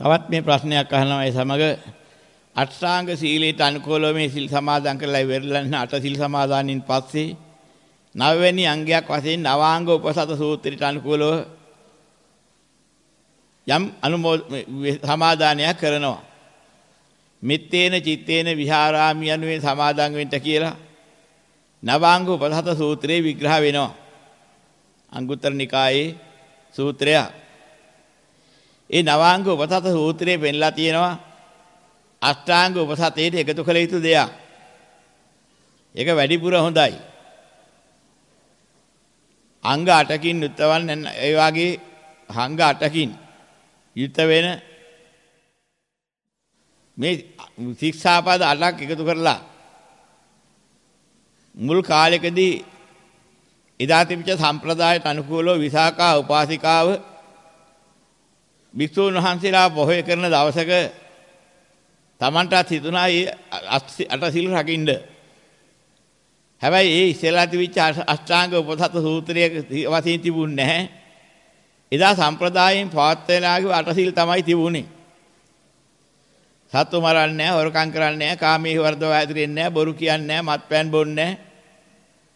තවත් මේ ප්‍රශ්නයක් අහනවා ඒ සමග අෂ්ටාංග සීලයට අනුකූලව මේ සිල් සමාදන් කරලා ඉවරලන්න අට සිල් සමාදානින් පස්සේ නවවැනි අංගයක් වශයෙන් නවාංග උපසත සූත්‍රයට අනුකූලව යම් අනුමෝද සමාදානයක් කරනවා. මිත්තේන චිත්තේන විහාරාමි යනුවෙන් සමාදන් වෙන්න කියලා නවාංග උපසත සූත්‍රයේ විග්‍රහ වෙනවා. අංගුත්තර නිකායේ සූත්‍රය. ඒ නවාංග උපසත සූත්‍රයේ පෙන්ලා තියෙනවා අෂ්ටාංග උපසතේට එකතු කළ යුතු දෙයක්. ඒක වැඩිපුර හොඳයි. අංග 8කින් යුක්තවන් ඒ වගේ අංග 8කින් යුක්ත වෙන මේ ශික්ෂාපද 8ක් එකතු කරලා මුල් කාලෙකදී එදා තිබිච්ච සම්ප්‍රදායට අනුකූලව විසාකා උපාසිකාව භික්ෂුන් වහන්සේලා පොහොය කරන දවසක Tamanටත් හිතුණා ඒ අට සිල් රකින්න. හැබැයි ඒ ඉස්සෙල්ලා තිබිච්ච අෂ්ටාංග උපසත සූත්‍රයේ වශයෙන් තිබුණ නැහැ. එදා සම්ප්‍රදායෙන් පවත්වලාගේ අට සිල් තමයි තිබුණේ. සත්තු මරන්නේ නැහැ, හොරකම් කරන්නේ නැහැ, කාමයේ වර්ධව ඇතිරෙන්නේ නැහැ, බොරු කියන්නේ නැහැ, මත්පැන් බොන්නේ නැහැ.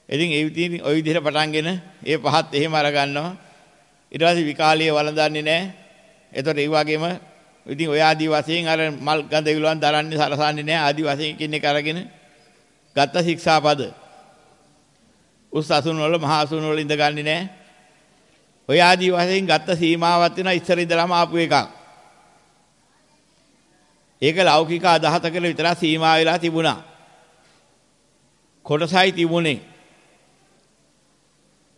ඉතින් ඒ විදිහින් ওই විදිහට පටන්ගෙන ඒ පහත් එහෙම අර ගන්නවා. ඊට පස්සේ විකාලයේ වළඳන්නේ නැහැ. එතකොට ඒ වගේම ඉතින් ඔය ආදි වශයෙන් අර මල් ගඳ විලුවන් දරන්නේ සරසන්නේ නැහැ ආදි වශයෙන් කින් එක අරගෙන ගත්ත ශික්ෂාපද. උස් අසුන වල මහා අසුන වල ඉඳගන්නේ නැහැ. ඔය ආදි වශයෙන් ගත්ත සීමාවක් වෙන ඉස්සර ඉඳලාම ආපු එකක්. ඒක ලෞකික අදහතකල විතර සීමා වෙලා තිබුණා. කොටසයි තිබුණේ.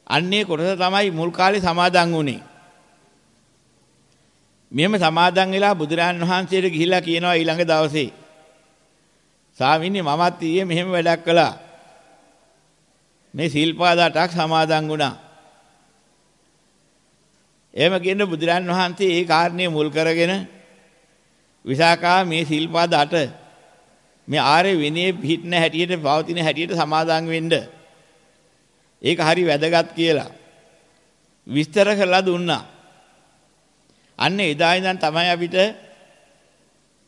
අන්නේ කොටස තමයි මුල් කාලේ සමාදන් වුණේ. මෙහෙම සමාදන් වෙලා බුදුරජාන් වහන්සේට ගිහිල්ලා කියනවා ඊළඟ දවසේ. ස්වාමීනි මමත් ඊයේ මෙහෙම වැඩක් කළා. මේ සීල්පාද අටක් සමාදන් වුණා. එහෙම කියන බුදුරජාන් වහන්සේ ඒ කාරණේ මුල් කරගෙන විසාකා මේ සීල්පාද අට මේ ආර්ය විනයේ පිහිටන හැටියට පවතින හැටියට සමාදන් වෙන්න. ඒක හරි වැදගත් කියලා විස්තර කරලා දුන්නා. අන්න එදා ඉඳන් තමයි අපිට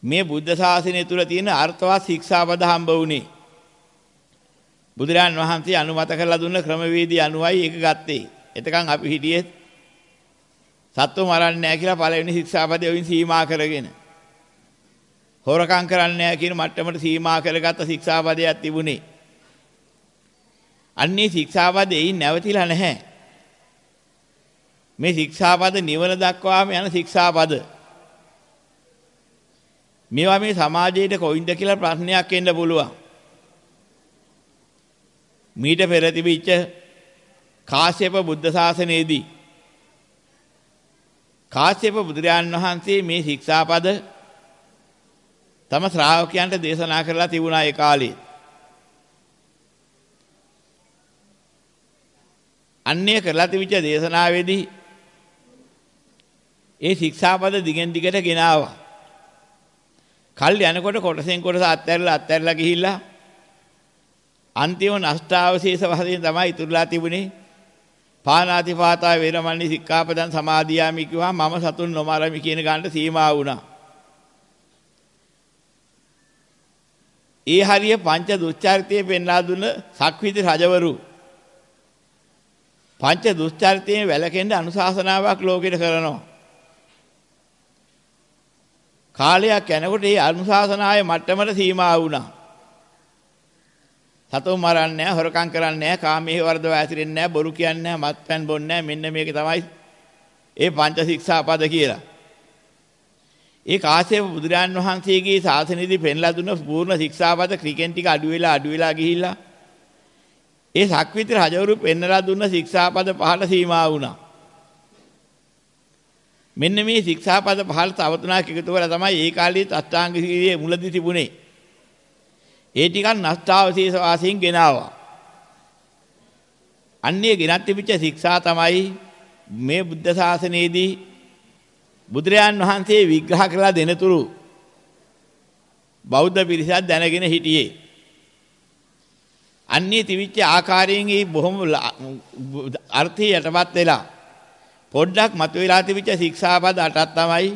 මේ බුද්ධ ශාසනය තුල තියෙන අර්ථවත් ශික්ෂාපද හම්බ වුනේ. බුදුරන් වහන්සේ අනුමත කරලා දුන්න ක්‍රමවේදී අනුවයි ඒක ගත්තේ. එතකන් අපි හිටියේ සත්ව මරන්නේ නැහැ කියලා පළවෙනි ශික්ෂාපදේ වයින් සීමා කරගෙන. හොරකම් කරන්නේ නැහැ කියන මට්ටමට සීමා කරගත්ත ශික්ෂාපදයක් තිබුණේ. අන්නේ ශික්ෂාපදෙයි නැවතිලා නැහැ. මේ ශික්ෂාපද නිවන දක්වාම යන ශික්ෂාපද. මේවා මේ සමාජයේ කොයින්ද කියලා ප්‍රශ්නයක් එන්න පුළුවන්. මීට පෙර තිබිච්ච කාශ්‍යප බුද්ධ ශාසනයේදී කාශ්‍යප බුදුරජාන් වහන්සේ මේ ශික්ෂාපද තම ශ්‍රාවකයන්ට දේශනා කරලා තිබුණා ඒ කාලේ. අන්නේ කරලා තිබිච්ච දේශනාවේදී ඒ ශික්ෂාපද දිගෙන් දිගට ගෙනාවා. කල් යනකොට කොටසෙන් කොටස අත්හැරලා අත්හැරලා ගිහිල්ලා අන්තිම නෂ්ටාවශේෂ වශයෙන් තමයි ඉතුරුලා තිබුණේ. පානාතිපාතා වේරමණී සික්ඛාපදං සමාදියාමි කිව්වා මම සතුන් නොමරමි කියන ගන්නට සීමා වුණා. ඒ හරිය පංච දුස්චරිතයේ පෙන්ලා දුන්න සක්විති රජවරු පංච දුස්චරිතයේ වැළකෙන්න අනුශාසනාවක් ලෝකෙට කරනවා. කාලයක් යනකොට ඒ අනුශාසනාවේ මට්ටමට සීමා වුණා. සතුන් මරන්නේ නැහැ, හොරකම් කරන්නේ නැහැ, කාමයේ වර්ධව ඇතිරෙන්නේ නැහැ, බොරු කියන්නේ නැහැ, මත්පැන් බොන්නේ නැහැ. මෙන්න මේක තමයි ඒ පංච ශික්ෂා පද කියලා. ඒ කාශ්‍යප බුදුරජාන් වහන්සේගේ ශාසනයේදී පෙන්ලා දුන්න පූර්ණ ශික්ෂාපද ක්‍රිකෙන් ටික අඩු වෙලා අඩු වෙලා ගිහිල්ලා ඒ සක්විති රජවරු පෙන්වලා දුන්න ශික්ෂාපද පහට සීමා වුණා. මෙන්න මේ ශික්ෂාපද පහළ තව තුනක් එකතු කරලා තමයි ඒ කාලේ අෂ්ටාංග සීලයේ මුලදී තිබුණේ. ඒ ටිකක් නෂ්ටාවශේෂ වාසයෙන් ගෙනාවා. අන්නේ ගෙනත් තිබිච්ච ශික්ෂා තමයි මේ බුද්ධ ශාසනයේදී බුදුරජාන් වහන්සේ විග්‍රහ කරලා දෙනතුරු බෞද්ධ පිරිසක් දැනගෙන හිටියේ. අන්නේ තිවිච්ච ආකාරයෙන් මේ බොහොම අර්ථය යටපත් වෙලා පොඩ්ඩක් මතුවලා තිබිච්ච ශික්ෂාපද අටක් තමයි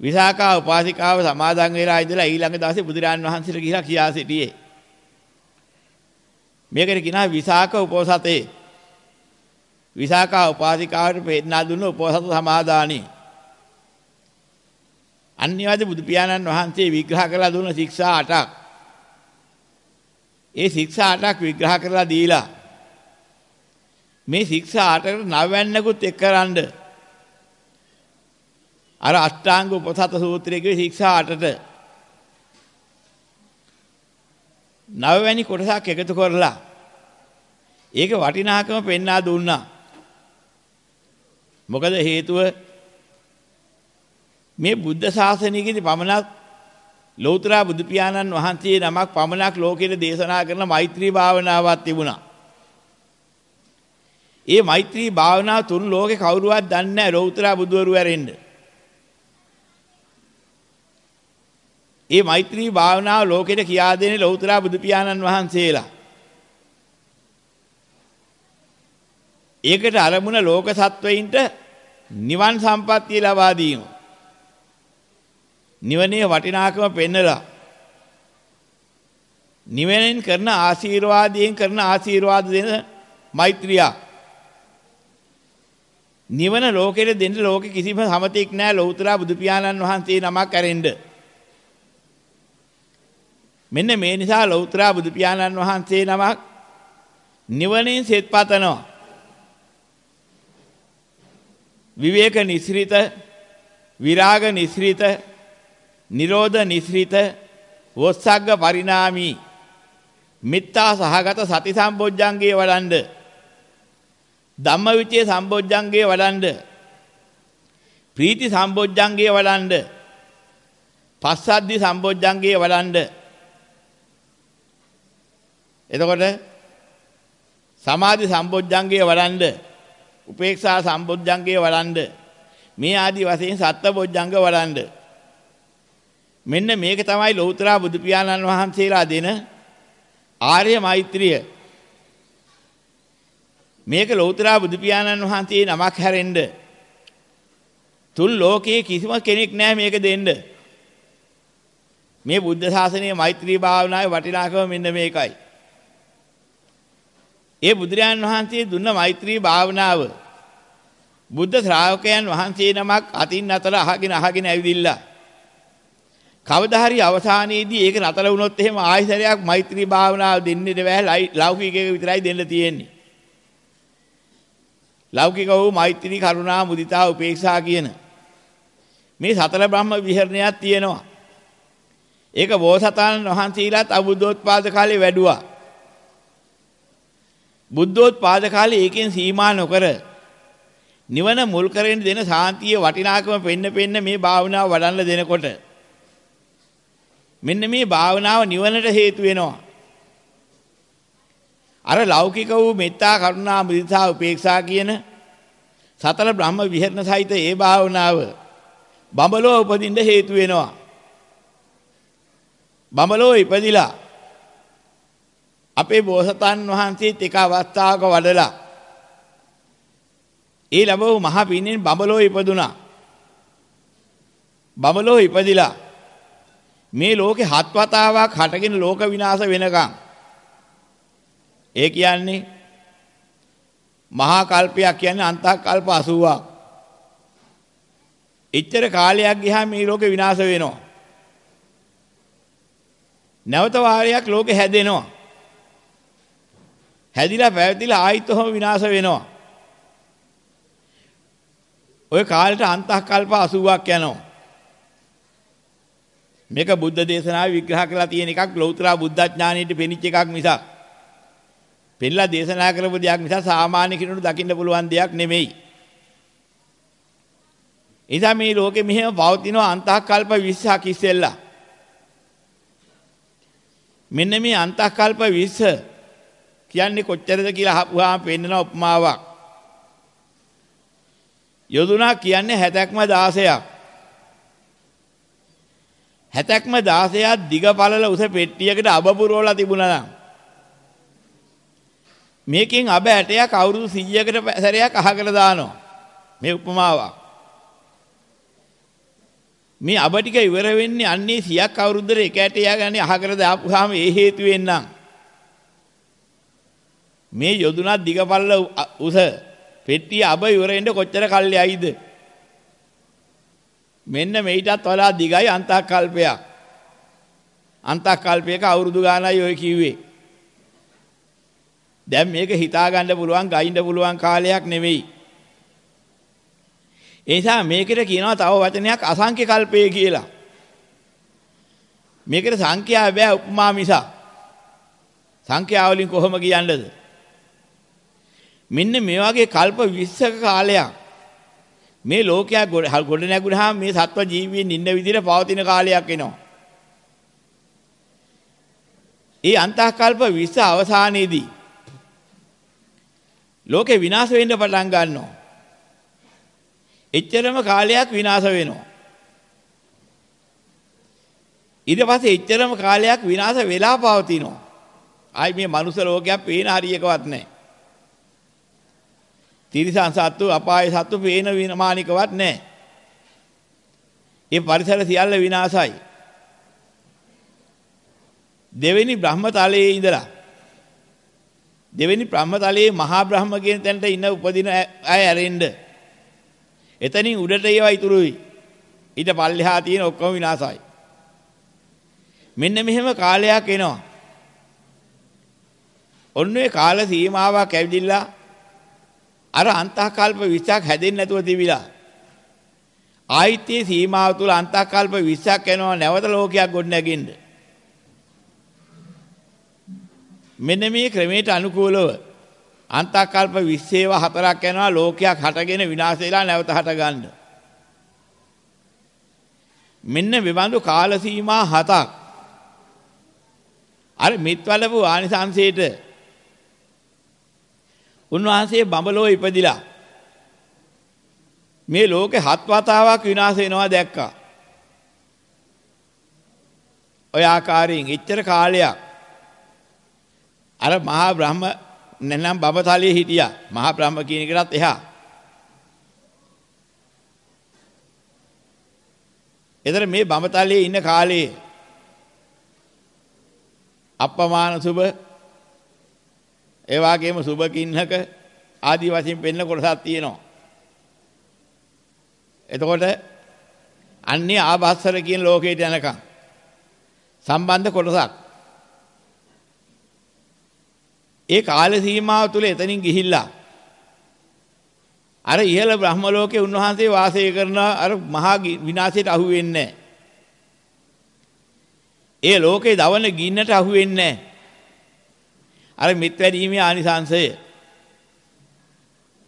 විසාකා උපාසිකාව සමාදන් වෙලා ඉඳලා ඊළඟ දවසේ බුදුරජාන් වහන්සේට ගිහිලා කියා සිටියේ. මේකට කියනවා විසාක උපෝසතේ. විසාකා උපාසිකාවට පෙන්නා දුන්න උපෝසත සමාදානයි. අන්‍යවාද බුදු පියාණන් වහන්සේ විග්‍රහ කරලා දුන්න ශික්ෂා 8ක්. ඒ ශික්ෂා 8ක් විග්‍රහ කරලා දීලා මේ ශික්ෂා 8කට නවවැන්නකුත් එක්කරනද අර අෂ්ටාංග උපසත සූත්‍රයේ කිව්ව ශික්ෂා 8ට නවවැනි කොටසක් එකතු කරලා ඒක වටිනාකම පෙන්වා දුන්නා. මොකද හේතුව මේ බුද්ධ ශාසනයකදී පමණක් ලෞතර බුදු පියාණන් වහන්සේ නමක් පමණක් ලෝකෙට දේශනා කරන මෛත්‍රී භාවනාවක් තිබුණා. ඒ මෛත්‍රී භාවනාව තුන් ලෝකේ කවුරුවත් දන්නේ නැහැ ලෞතර බුදුවරු ඇරෙන්න. ඒ මෛත්‍රී භාවනාව ලෝකෙට කියා දෙන්නේ ලෞතර බුදු පියාණන් වහන්සේලා. ඒකට අරමුණ ලෝක සත්වයින්ට නිවන් සම්පත්තිය ලබා දීම. නිවනේ වටිනාකම පෙන්නලා නිවෙනෙන් කරන ආශිර්වාදයෙන් කරන ආශිර්වාද දෙන මෛත්‍රිය නිවන ලෝකෙට දෙන්න ලෝකෙ කිසිම සමතෙක් නැහැ. ලෞතර බුදු පියාණන් වහන්සේ නමක් ඇරෙන්න මෙන්න මේ නිසා ලෞතර බුදු පියාණන් වහන්සේ නමක් නිවනින් සෙත් පතනවා. විවේක නිස්ෘත විරාග නිස්ෘත නිරෝධ නිස්ෘත වොස්සග්ග පරිණාමී මිත්තා සහගත සති සම්බොජ්ජංගේ වඩන්ඩ. ධම්මවිචේ සම්බොජ්ජංගේ වඩන්ඩ. ප්‍රීති සම්බොජ්ජංගේ වඩන්ඩ. පස්සද්ධි සම්බොජ්ජංගේ වඩන්ඩ. එතකොට සමාධි සම්බොජ්ජංගේ වඩන්ඩ. උපේක්ෂා සම්බොජ්ජංගේ වඩන්ඩ. මේ ආදි වශයෙන් සත්ත්ව බොජ්ජංග වඩන්ඩ. මෙන්න මේක තමයි ලෞතර බුදු පියාණන් වහන්සේලා දෙන ආර්ය මෛත්‍රිය. මේක ලෞතර බුදු පියාණන් වහන්සේ නමක් හැරෙන්න තුන් ලෝකයේ කිසිම කෙනෙක් නැහැ මේක දෙන්න. මේ බුද්ධ ශාසනයේ මෛත්‍රී භාවනාවේ වටිනාකම මෙන්න මේකයි. ඒ බුදුරජාන් වහන්සේ දුන්න මෛත්‍රී භාවනාව බුද්ධ ශ්‍රාවකයන් වහන්සේ නමක් අතින් අතර අහගෙන අහගෙන ඇවිදිලා කවදා හරි අවසානයේදී ඒක නතර වුණොත් එහෙම ආයිසරයක් මෛත්‍රී භාවනාව දෙන්නේ බෑ ලෞකිකයක විතරයි දෙන්න තියෙන්නේ. ලෞකික වූ මෛත්‍රී කරුණා මුදිතා උපේක්ෂා කියන මේ සතර බ්‍රහ්ම විහරණයක් තියෙනවා. ඒක බෝසතාණන් වහන්සේලාත් අබුද්ධෝත්පාද කාලේ වැඩුවා. බුද්ධෝත්පාද කාලේ ඒකෙන් සීමා නොකර නිවන මුල් කරගෙන දෙන සාන්තිය වටිනාකම පෙන්න පෙන්න මේ භාවනාව වඩන්න දෙනකොට මෙන්න මේ භාවනාව නිවනට හේතු වෙනවා. අර ලෞකික වූ මෙත්තා කරුණා මුදිතා උපේක්ෂා කියන සතර බ්‍රහ්ම විහරණ සහිත ඒ භාවනාව බඹලෝ උපදින්න හේතු වෙනවා. බඹලෝ ඉපදිලා අපේ බෝසතාන් වහන්සේත් එක අවස්ථාවක වඩලා ඒ ලැබවූ මහ පින්නෙන් බඹලෝ ඉපදුනා. බඹලෝ ඉපදිලා මේ ලෝකේ හත් වතාවක් හටගෙන ලෝක විනාශ වෙනකම් ඒ කියන්නේ මහා කල්පයක් කියන්නේ අන්තක් කල්ප 80ක්. එච්චර කාලයක් ගියාම මේ ලෝකේ විනාශ වෙනවා. නැවත වාරයක් ලෝකෙ හැදෙනවා. හැදිලා පැවතිලා ආයිත් ඔහොම විනාශ වෙනවා. ওই කාලෙට අන්තක් කල්ප 80ක් යනවා. මේක බුද්ධ දේශනාවේ විග්‍රහ කරලා තියෙන එකක් ලෞතර බුද්ධඥානීයට පෙනිච්ච එකක් මිසක් පෙන්ලා දේශනා කරපු දෙයක් මිසක් සාමාන්‍ය කෙනෙකුට දකින්න පුළුවන් දෙයක් නෙමෙයි. එදා මේ ලෝකෙ මෙහෙම පවතින අන්තකල්ප 20ක් ඉස්සෙල්ලා. මෙන්න මේ අන්තකල්ප 20 කියන්නේ කොච්චරද කියලා අහපුවාම පෙන්නන උපමාවක්. යොදුනා කියන්නේ 70ක්ම 16ක්. හැතැක්ම 16ක් දිග පළල උස පෙට්ටියකට අබ පුරවලා තිබුණා නම් මේකෙන් අබ 60ක් අවුරුදු 100කට සැරයක් අහකට දානවා. මේ උපමාවක්. මේ අබ ටික ඉවර වෙන්නේ අන්නේ 100ක් අවුරුද්දට එක ඇට යගන්නේ අහකර දාපුවාම ඒ හේතුවෙන් නම් මේ යොදුනක් දිගපල්ල උස පෙට්ටිය අබ ඉවර වෙන්න කොච්චර කල් යයිද මෙන්න මෙයිටත් වඩා දිගයි අන්තක්කල්පයක් අන්තක්කල්පයක අවුරුදු ගානයි ඔය කිව්වේ. දැන් මේක හිතා ගන්න පුළුවන් ගයින්න පුළුවන් කාලයක් නෙවෙයි ඒ නිසා මේකට කියනවා තව වචනයක් අසංඛ්‍ය කල්පය කියලා. මේකට සංඛ්‍යාව බෑ උපමා මිසක්. සංඛ්‍යාව වලින් කොහොම කියන්නද? මෙන්න මේ වගේ කල්ප 20ක කාලයක් මේ ලෝකයා ගොඩ නැගුණාම මේ සත්ව ජීවීන් ඉන්න විදිහට පවතින කාලයක් එනවා. ඒ අන්තකල්ප 20 අවසානයේදී ලෝකේ විනාශ වෙන්න පටන් ගන්නවා. එච්චරම කාලයක් විනාශ වෙනවා. ඊට පස්සේ එච්චරම කාලයක් විනාශ වෙලා පවතිනවා. ආයි මේ මනුස්ස ලෝකයක් පේන හරියකවත් නැහැ. තිරිසන් සත්තු අපාය සත්තු පේන විමානිකවත් නැහැ. ඒ පරිසර සියල්ල විනාශයි. දෙවෙනි බ්‍රහ්මතලයේ ඉඳලා දෙවෙනි බ්‍රහ්මතලයේ මහා බ්‍රහ්ම කියන තැනට ඉන්න උපදින අය ඇරෙන්න එතනින් උඩට ඒවා ඉතුරුයි. ඊට පල්ලෙහා තියෙන ඔක්කොම විනාසයි. මෙන්න මෙහෙම කාලයක් එනවා. ඔන්න ඔය කාල සීමාවක් ඇවිදිලා අර අන්තකල්ප 20ක් හැදෙන්නේ නැතුව තිබිලා ආයිත්තේ සීමාව තුල අන්තකල්ප 20ක් එනවා නැවත ලෝකයක් ගොඩ නැගෙන්න. මෙන්න මේ ක්‍රමයට අනුකූලව අන්තකල්ප 20 හතරක් යනවා ලෝකයක් හටගෙන විනාශ වෙලා නැවත හට ගන්න. මෙන්න මෙබඳු කාල සීමා හතක් අර මිත්වලපු ආනිසංසයට උන්වහන්සේ බඹලෝ ඉපදිලා මේ ලෝකේ හත් වතාවක් විනාශ වෙනවා දැක්කා. ඔය ආකාරයෙන් එච්චර කාලයක් අර මහා බ්‍රහ්ම නැනම් බබතලයේ හිටියා. මහා බ්‍රහ්ම කියන එකටත් එහා. එතන මේ බඹතලයේ ඉන්න කාලේ අප්පමාන සුබ ඒ වගේම සුබ කින්නක ආදි වශයෙන් පෙන්න කොටසක් තියෙනවා. එතකොට අන්නේ ආභාසර කියන ලෝකයට යනකම් සම්බන්ධ කොටසක් ඒ කාල සීමාව තුල එතනින් ගිහිල්ලා අර ඉහළ බ්‍රහ්ම ලෝකේ උන්වහන්සේ වාසය කරන අර මහා විනාශයට අහු වෙන්නේ ඒ ලෝකේ දවන ගින්නට අහු වෙන්නේ අර මෙත් වැඩීමේ ආනිසංශය.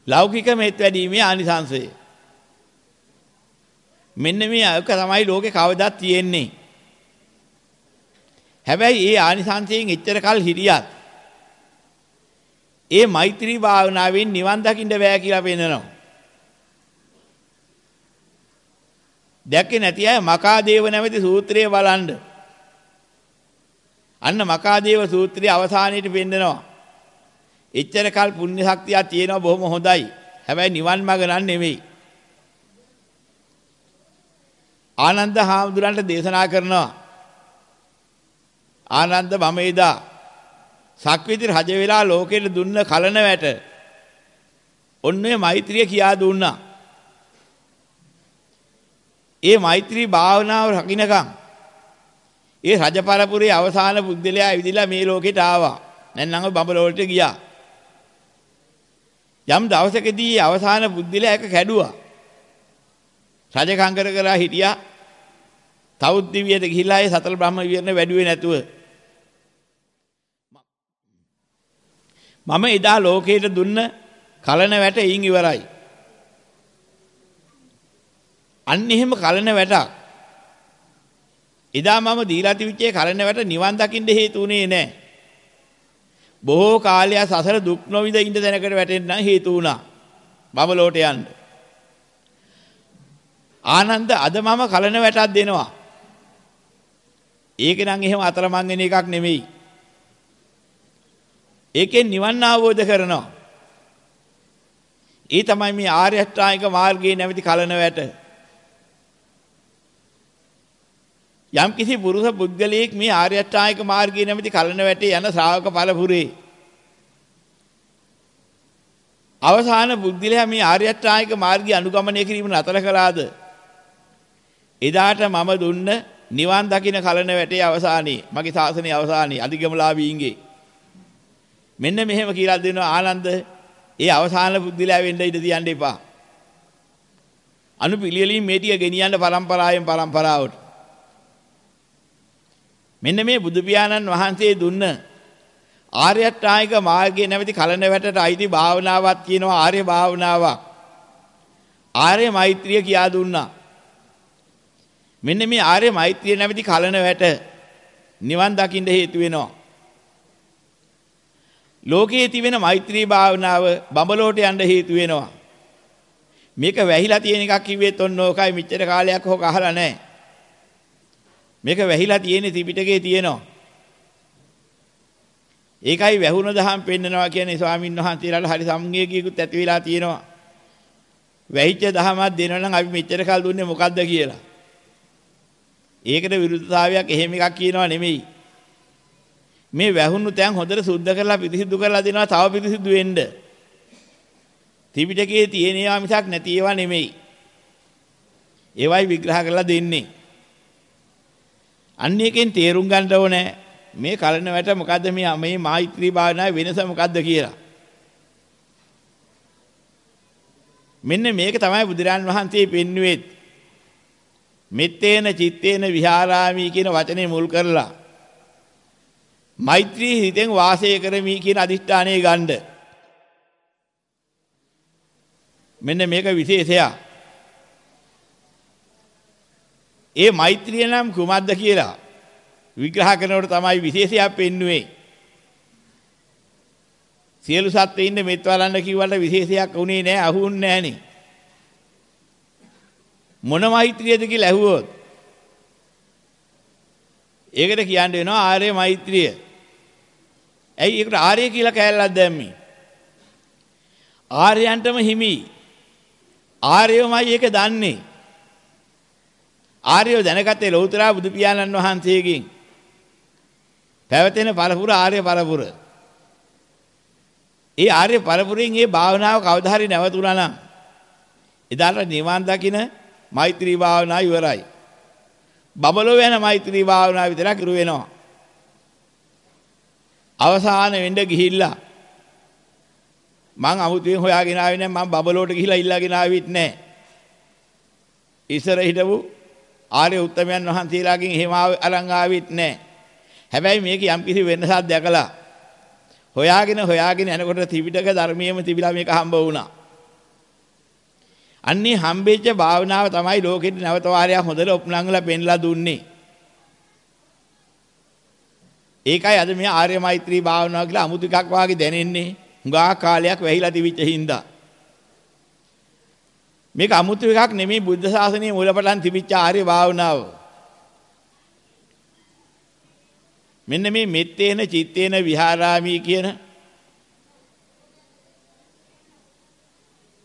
ලෞකික මෙත් වැඩීමේ ආනිසංශය. මෙන්න මේ අයක තමයි ලෝකේ කවදාත් තියෙන්නේ. හැබැයි ඒ ආනිසංශයෙන් එච්චර කල් හිටියත් ඒ මෛත්‍රී භාවනාවෙන් නිවන් දකින්න බෑ කියලා පෙන්නනවා. දැක්කේ නැති අය මකාදේව නැමැති සූත්‍රය බලන්න. අන්න මකාදේව සූත්‍රයේ අවසානයේට පෙන්නනවා. එච්චර කල් පුණ්‍ය ශක්තියක් තියෙනවා බොහොම හොඳයි. හැබැයි නිවන් මඟ නන් නෙමෙයි. ආනන්ද හාමුදුරන්ට දේශනා කරනවා. ආනන්ද මම එදා සක්විති රජ වෙලා ලෝකෙට දුන්න කලන වැට ඔන්න ඔය මෛත්‍රිය කියා දුන්නා. ඒ මෛත්‍රී භාවනාව රකින්නකම් ඒ රජ පරපුරේ අවසාන බුද්ධලයා ඇවිදලා මේ ලෝකෙට ආවා. නැත්නම් බඹලෝලට ගියා. යම් දවසකදී අවසාන බුද්ධලයා එක කැඩුවා. රජකම් කර කර හිටියා. තවුත් දිවියට ගිහිලා ඒ සතර බ්‍රහ්ම විහරණ වැඩුවේ නැතුව මම එදා ලෝකයට දුන්න කලන වැට එයින් ඉවරයි. අන්න එහෙම කලන වැටක්. එදා මම දීලා තිබිච්චේ කලන වැට නිවන් දකින්න හේතු උනේ නැහැ. බොහෝ කාලයක් සසර දුක් නොවිඳ ඉඳ දැනකට වැටෙන්න හේතු වුණා. බබලෝට යන්න. ආනන්ද අද මම කලන වැටක් දෙනවා. ඒක නම් එහෙම අතරමං වෙන එකක් නෙමෙයි. ඒකෙන් නිවන් අවබෝධ කරනවා. ඒ තමයි මේ ආර්ය අෂ්ටාංගික මාර්ගයේ නැවති කලන වැට. යම් කිසි පුරුෂ පුද්ගලයෙක් මේ ආර්ය අෂ්ටාංගික මාර්ගයේ නැමැති කලන වැටේ යන ශ්‍රාවක පළපුරේ අවසාන බුද්ධිලයා මේ ආර්ය අෂ්ටාංගික මාර්ගය අනුගමනය කිරීම නතර කළාද එදාට මම දුන්න නිවන් දකින්න කලන වැටේ අවසානයේ මගේ ශාසනයේ අවසානයේ අධිගමලාභීන්ගේ මෙන්න මෙහෙම කියලා දෙනවා ආනන්ද ඒ අවසාන බුද්ධිලයා වෙන්න ඉඩ තියන්න එපා අනුපිළිවෙලින් මේ ටික ගෙනියන්න පරම්පරාවෙන් පරම්පරාවට මෙන්න මේ බුදු පියාණන් වහන්සේ දුන්න ආර්ය අෂ්ටාංගික මාර්ගයේ නැවති කලන වැටට අයිති භාවනාවක් කියනවා ආර්ය භාවනාවක්. ආර්ය මෛත්‍රිය කියා දුන්නා. මෙන්න මේ ආර්ය මෛත්‍රිය නැවති කලන වැට නිවන් දකින්න හේතු වෙනවා. ලෝකයේ තිබෙන මෛත්‍රී භාවනාව බඹලෝට යන්න හේතු වෙනවා. මේක වැහිලා තියෙන එකක් කිව්වෙත් ඔන්න ඕකයි මෙච්චර කාලයක් හොක අහලා නැහැ. මේක වැහිලා තියෙන්නේ ත්‍රිපිටකයේ තියෙනවා. ඒකයි වැහුණ දහම් පෙන්නනවා කියන්නේ ස්වාමින් වහන්සේලාට හරි සම්ගියකියකුත් ඇති වෙලා තියෙනවා. වැහිච්ච දහමක් දෙනවා නම් අපි මෙච්චර කල් දුන්නේ මොකද්ද කියලා. ඒකට විරුද්ධතාවයක් එහෙම එකක් කියනවා නෙමෙයි. මේ වැහුණු තැන් හොඳට සුද්ධ කරලා පිරිසිදු කරලා දෙනවා තව පිරිසිදු වෙන්න. ත්‍රිපිටකයේ තියෙන ඒවා මිසක් නැති ඒවා නෙමෙයි. ඒවයි විග්‍රහ කරලා දෙන්නේ. අන්න එකෙන් තේරුම් ගන්න ඕනේ මේ කලන වැට මොකද්ද මේ මේ මෛත්‍රී භාවනාවේ වෙනස මොකද්ද කියලා. මෙන්න මේක තමයි බුදුරන් වහන්සේ පෙන්වුවේ. මෙත්තේන චිත්තේන විහාරාමි කියන වචනේ මුල් කරලා මෛත්‍රී හිතෙන් වාසය කරමි කියන අදිෂ්ඨානය ගන්න. මෙන්න මේක විශේෂයක්. ඒ මෛත්‍රිය නම් කුමක්ද කියලා විග්‍රහ කරනකොට තමයි විශේෂයක් පෙන්වුවේ. සියලු සත්ත්වයින් මෙත් වලන්න කිව්වට විශේෂයක් උනේ නැහැ අහුන්නේ නැහනේ. මොන මෛත්‍රියද කියලා ඇහුවොත් ඒකට කියන්න වෙනවා ආර්ය මෛත්‍රිය. ඇයි ඒකට ආර්ය කියලා කෑල්ලක් දැම්මේ? ආර්යයන්ටම හිමි. ආර්යවමයි ඒක දන්නේ. ආර්යව දැනගත්තේ ලෞතර බුදු පියාණන් වහන්සේගෙන්. පැවතෙන පරපුර ආර්ය පරපුර. ඒ ආර්ය පරපුරෙන් මේ භාවනාව කවදා හරි නැවතුණා නම් එදාට නිවන් දකින මෛත්‍රී භාවනාව ඉවරයි. බබලෝ වෙන මෛත්‍රී භාවනාව විතරක් ඉරු වෙනවා. අවසාන වෙන්න ගිහිල්ලා මං අමුතුවෙන් හොයාගෙන ආවේ නැහැ මං බබලෝට ගිහිලා ඉල්ලාගෙන ආවෙත් නැහැ. ඉස්සර හිටපු ආර්ය උත්තමයන් වහන්සේලාගෙන් එහෙම අරන් ආවෙත් නැහැ. හැබැයි මේක යම්කිසි වෙනසක් දැකලා හොයාගෙන හොයාගෙන යනකොට ත්‍රිපිටක ධර්මියෙම තිබිලා මේක හම්බ වුණා. අන්නේ හම්බෙච්ච භාවනාව තමයි ලෝකෙට නැවත වාරයක් හොඳට උපනංගලා පෙන්ලා දුන්නේ. ඒකයි අද මේ ආර්ය මෛත්‍රී භාවනාව කියලා අමුතු එකක් වාගේ දැනෙන්නේ. හුඟා කාලයක් වැහිලා තිබිච්ච හින්දා. මේක අමුතු එකක් නෙමෙයි බුද්ධ ශාසනයේ මූලපටන් තිබිච්ච ආර්ය භාවනාව. මෙන්න මේ මෙත්තේන චිත්තේන විහාරාමි කියන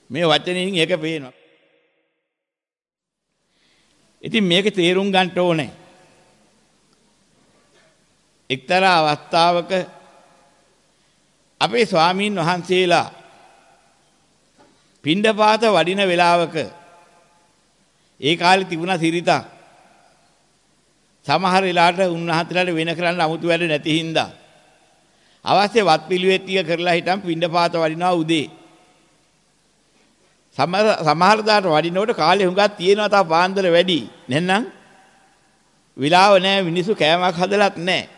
මේ වචනෙන් ඒක පේනවා. ඉතින් මේක තේරුම් ගන්න ඕනේ. එක්තරා අවස්ථාවක අපේ ස්වාමීන් වහන්සේලා පිණ්ඩපාත වඩින වෙලාවක ඒ කාලේ තිබුණා සිරිතක් සමහර වෙලාවට උන්වහන්සේලාට වෙන කරන්න 아무තු වැඩ නැති හින්දා අවශ්‍ය වත් පිළිවෙත් ටික කරලා හිටන් පින්ඩපාත වඩිනවා උදේ. සමහර සමහර දාට වඩිනකොට කාලේ හුඟක් තියෙනවා තා පාන්දර වැඩි. නැත්නම් විලාව නැහැ මිනිස්සු කෑමක් හදලත් නැහැ.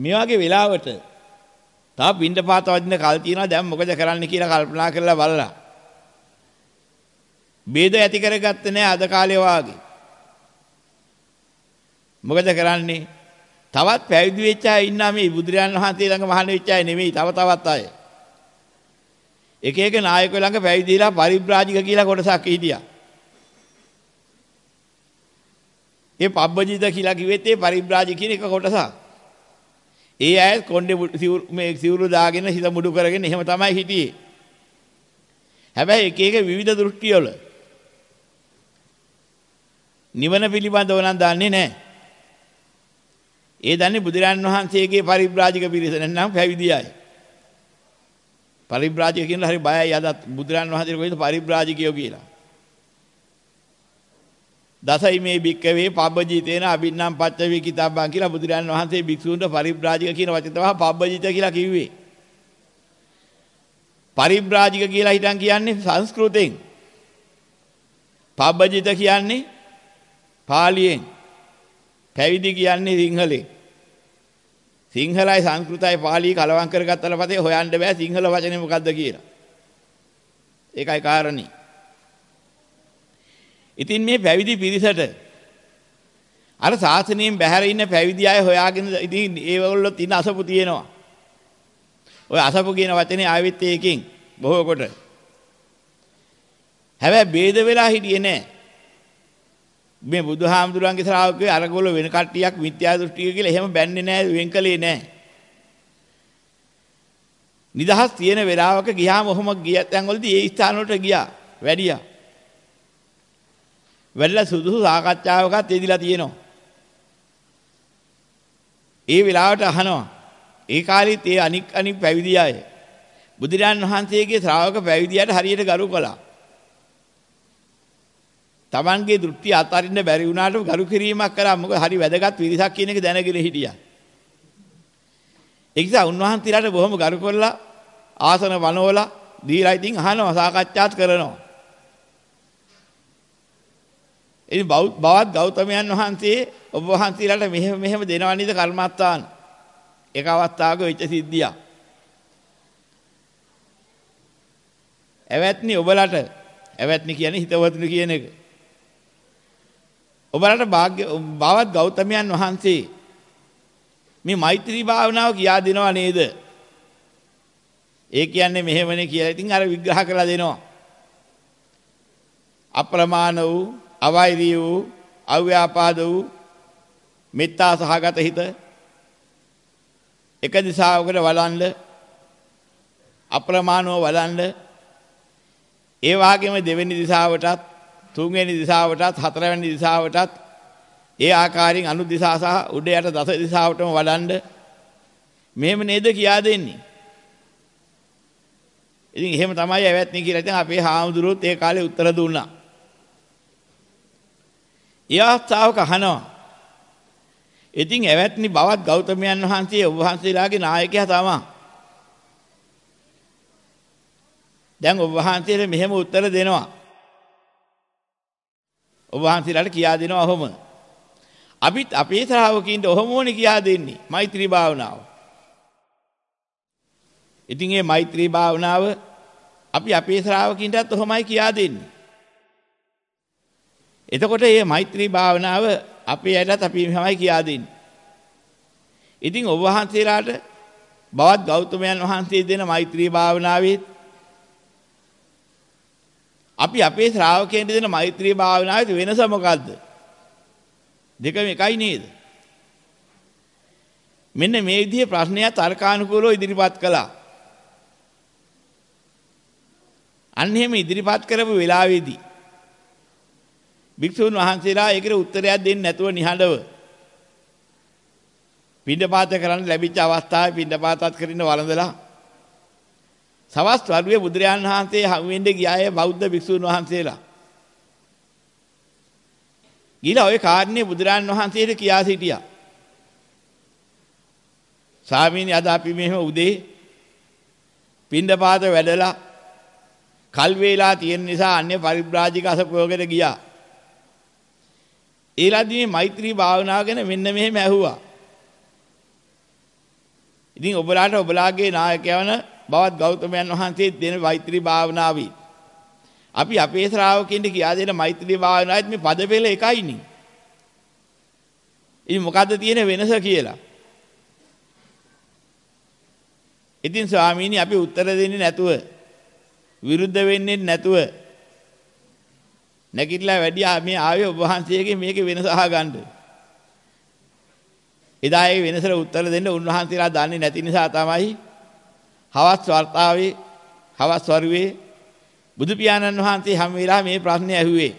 මේ වගේ වෙලාවට තා පින්ඩපාත වදින කල් තියෙනවා දැන් මොකද කරන්න කියලා කල්පනා කරලා බලලා. ભેද ඇති කරගත්තේ නැහැ අද කාලේ වාගේ. මොකද කරන්නේ? තවත් පැවිදි වෙච්ච අය ඉන්නා මේ බුදුරජාණන් වහන්සේ ළඟ මහාන වෙච්ච අය නෙමෙයි තව තවත් අය. එක එක නායකයෝ ළඟ පැවිදිලා පරිබ්‍රාජික කියලා කොටසක් හිටියා. ඒ පබ්බජිත කියලා කිව්වෙත් ඒ පරිබ්‍රාජික කියන එක කොටසක්. ඒ අය කොණ්ඩේ මේ සිවුරු දාගෙන හිත මුඩු කරගෙන එහෙම තමයි හිටියේ. හැබැයි එක එක විවිධ දෘෂ්ටිවල නිවන පිළිබඳව නම් දන්නේ නැහැ. ඒ දන්නේ බුදුරන් වහන්සේගේ පරිබ්‍රාජික පිරිස නැත්නම් පැවිදි අය. පරිබ්‍රාජික කියනලා හරි බයයි අදත් බුදුරන් වහන්සේ කොහෙද පරිබ්‍රාජිකයෝ කියලා. දසයි මේ භික්කවේ පබ්බජිතේන අබින්නම් පච්චවේ කිතාබ්බන් කියලා බුදුරන් වහන්සේ භික්ෂූන්ට පරිබ්‍රාජික කියන වචන තමයි පබ්බජිත කියලා කිව්වේ. පරිබ්‍රාජික කියලා හිටන් කියන්නේ සංස්කෘතෙන්. පබ්බජිත කියන්නේ පාලියෙන්. පැවිදි කියන්නේ සිංහලෙන්. සිංහලයි සංස්කෘතයි පාලි කලවම් කරගත්තට පස්සේ හොයන්න බෑ සිංහල වචනේ මොකද්ද කියලා. ඒකයි කාරණේ. ඉතින් මේ පැවිදි පිරිසට අර සාසනයෙන් බැහැර ඉන්න පැවිදි අය හොයාගෙන ඉතින් ඒවලුත් ඉන්න අසපු තියෙනවා. ඔය අසපු කියන වචනේ ආවෙත් ඒකෙන් බොහෝ කොට. හැබැයි ભેද වෙලා හිටියේ නෑ. මේ බුදුහාමුදුරන්ගේ ශ්‍රාවකයෝ අරගොල්ලෝ වෙන කට්ටියක් මිත්‍යා දෘෂ්ටික කියලා එහෙම බැන්නේ නැහැ වෙන්කලේ නැහැ. නිදහස් තියෙන වෙලාවක ගියාම ඔහොම ගිය තැන් වලදී ඒ ස්ථාන වලට ගියා වැඩියා. වැඩිලා සුදුසු සාකච්ඡාවකත් යෙදිලා තියෙනවා. ඒ වෙලාවට අහනවා. ඒ කාලෙත් ඒ අනික් අනික් පැවිදි අය බුදුරජාන් වහන්සේගේ ශ්‍රාවක පැවිදියාට හරියට ගරු කළා. Tamanගේ දෘෂ්ටි අතාරින්න බැරි වුණාට ගරු කිරීමක් කරා මොකද හරි වැදගත් විරිසක් කියන එක දැනගෙන හිටියා. ඒ නිසා උන්වහන්සේලාට බොහොම ගරු කරලා ආසන වනවලා දීලා ඉතින් අහනවා සාකච්ඡාත් කරනවා. ඉතින් බවත් ගෞතමයන් වහන්සේ ඔබ වහන්සේලාට මෙහෙම මෙහෙම දෙනවා නේද කර්මස්ථාන. එක අවස්ථාවක වෙච්ච සිද්ධියක්. ඇවැත්නි ඔබලට ඇවැත්නි කියන්නේ හිතවතුනි කියන එක. ඔබලට වාග්ය බවත් ගෞතමයන් වහන්සේ මේ මෛත්‍රී භාවනාව කියා දෙනවා නේද? ඒ කියන්නේ මෙහෙමනේ කියලා ඉතින් අර විග්‍රහ කරලා දෙනවා. අප්‍රමාණ වූ, අවෛරී වූ, අව්‍යාපාද වූ මෙත්තා සහගත හිත එක දිශාවකට වළඳ අප්‍රමාණව වළඳ ඒ වගේම දෙවෙනි දිශාවටත් තුන්වෙනි දිශාවටත් හතරවෙනි දිශාවටත් ඒ ආකාරයෙන් අනු දිශා සහ උඩ යට දස දිශාවටම වඩන්න මෙහෙම නේද කියා දෙන්නේ. ඉතින් එහෙම තමයි ඇවැත්නි කියලා ඉතින් අපේ හාමුදුරුවෝත් ඒ කාලේ උත්තර දුන්නා. ඒ අවස්ථාවක අහනවා. ඉතින් ඇවැත්නි බවත් ගෞතමයන් වහන්සේ ඔබ වහන්සේලාගේ නායකයා තමයි. දැන් ඔබ වහන්සේලා මෙහෙම උත්තර දෙනවා. ඔබ වහන්සේලාට කියා දෙනවා ඔහොම. අපිත් අපේ ශ්‍රාවකින්ට ඔහොම ඕනේ කියා දෙන්නේ මෛත්‍රී භාවනාව. ඉතින් මේ මෛත්‍රී භාවනාව අපි අපේ ශ්‍රාවකින්ටත් ඔහොමයි කියා දෙන්නේ. එතකොට මේ මෛත්‍රී භාවනාව අපේ ඇටත් අපි තමයි කියා දෙන්නේ. ඉතින් ඔබ වහන්සේලාට බවත් ගෞතමයන් වහන්සේ දෙන මෛත්‍රී භාවනාවේ අපි අපේ ශ්‍රාවකයන්ට දෙන මෛත්‍රී භාවනාවේ වෙනස මොකද්ද? දෙකම එකයි නේද? මෙන්න මේ විදිහේ ප්‍රශ්නයක් තර්කානුකූලව ඉදිරිපත් කළා. අන්න එහෙම ඉදිරිපත් කරපු වෙලාවේදී භික්ෂුන් වහන්සේලා ඒකට උත්තරයක් දෙන්නේ නැතුව නිහඬව පින්ඩපාත කරන්න ලැබිච්ච අවස්ථාවේ පින්ඩපාතත් කරින්න වළඳලා සවස් වරුවේ බුදුරජාණන් වහන්සේ හමු වෙන්න ගියාය බෞද්ධ භික්ෂුන් වහන්සේලා. ගිහලා ওই කාරණේ බුදුරජාණන් වහන්සේට කියා සිටියා. ස්වාමීනි අද අපි මෙහෙම උදේ පින්ඩපාත වැඩලා කල් වේලා තියෙන නිසා අන්‍ය පරිබ්‍රාජික අසපයෝගයට ගියා. ඒලාදී මේ මෛත්‍රී භාවනාව ගැන මෙන්න මෙහෙම ඇහුවා. ඉතින් ඔබලාට ඔබලාගේ නායකයවන බවත් ගෞතමයන් වහන්සේ දෙන මෛත්‍රී භාවනාවයි. අපි අපේ ශ්‍රාවකින්ට කියා දෙන මෛත්‍රී භාවනාවෙත් මේ පද පෙළ එකයිනේ. ඉතින් මොකද්ද තියෙන වෙනස කියලා. ඉතින් ස්වාමීනි අපි උත්තර දෙන්නේ නැතුව විරුද්ධ වෙන්නේ නැතුව නැගිටලා වැඩි මේ ආවේ ඔබ වහන්සේගේ මේකේ වෙනස අහගන්න. එදා ඒ වෙනසට උත්තර දෙන්න උන්වහන්සේලා දන්නේ නැති නිසා තමයි හවස් වර්තාවේ හවස් වරුවේ බුදු පියාණන් වහන්සේ හැම වෙලාවෙම මේ ප්‍රශ්නේ ඇහුවේ.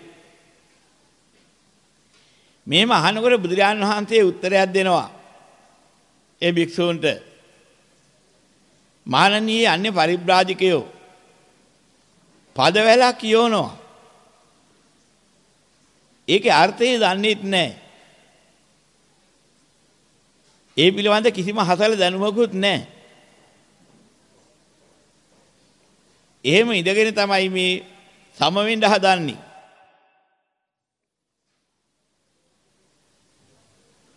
මේම අහනකොට බුදුරජාන් වහන්සේ උත්තරයක් දෙනවා. ඒ භික්ෂූන්ට මානනීය අන්‍ය පරිබ්‍රාජිකයෝ පදවැලක් කියවනවා. ඒකේ අර්ථය දන්නේත් නැහැ. ඒ පිළිබඳ කිසිම හසල දැනුමකුත් නැහැ. එහෙම ඉඳගෙන තමයි මේ සමවෙන්න හදන්නේ.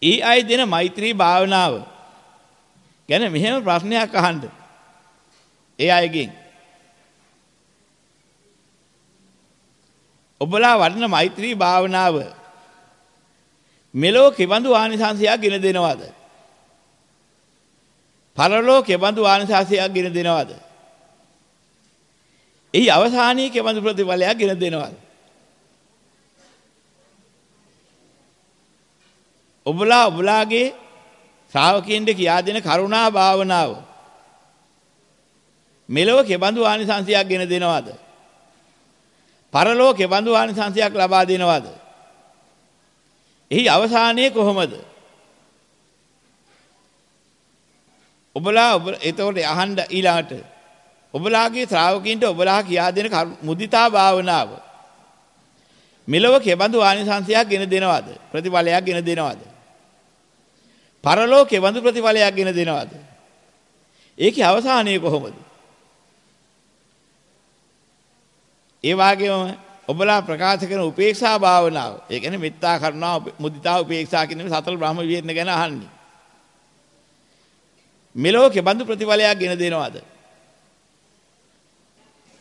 ඒ අය දෙන මෛත්‍රී භාවනාව ගැන මෙහෙම ප්‍රශ්නයක් අහන්න. ඒ අයගෙන් ඔබලා වඩන මෛත්‍රී භාවනාව මෙලෝ කෙබඳු ආනිසංසයක් ගෙන දෙනවද? පරලෝ කෙබඳු ආනිසංසයක් ගෙන දෙනවද? එහි අවසානයේ කෙබඳු ප්‍රතිඵලයක් ගෙන දෙනවද? ඔබලා ඔබලාගේ ශ්‍රාවකයන්ට කියා දෙන කරුණා භාවනාව මෙලොව කෙබඳු ආනිසංසයක් ගෙන දෙනවද? පරලෝකේ බඳු ආනිසංසයක් ලබා දෙනවද? එහි අවසානයේ කොහොමද? ඔබලා ඔබ එතකොට අහන්න ඊළාට ඔබලාගේ ශ්‍රාවකින්ට ඔබලා කියා දෙන මුදිතා භාවනාව මෙලොව කෙබඳු ආනිසංසයක් ගෙන දෙනවද? ප්‍රතිඵලයක් ගෙන දෙනවද? පරලෝකේ බඳු ප්‍රතිඵලයක් ගෙන දෙනවද? ඒකේ අවසානයේ කොහොමද? ඒ වගේම ඔබලා ප්‍රකාශ කරන උපේක්ෂා භාවනාව. ඒ කියන්නේ මෙත්තා කරුණා මුදිතා උපේක්ෂා කියන සතර බ්‍රහ්ම විහරණ ගැන අහන්නේ. මෙලෝකේ බඳු ප්‍රතිඵලයක් ගෙන දෙනවද?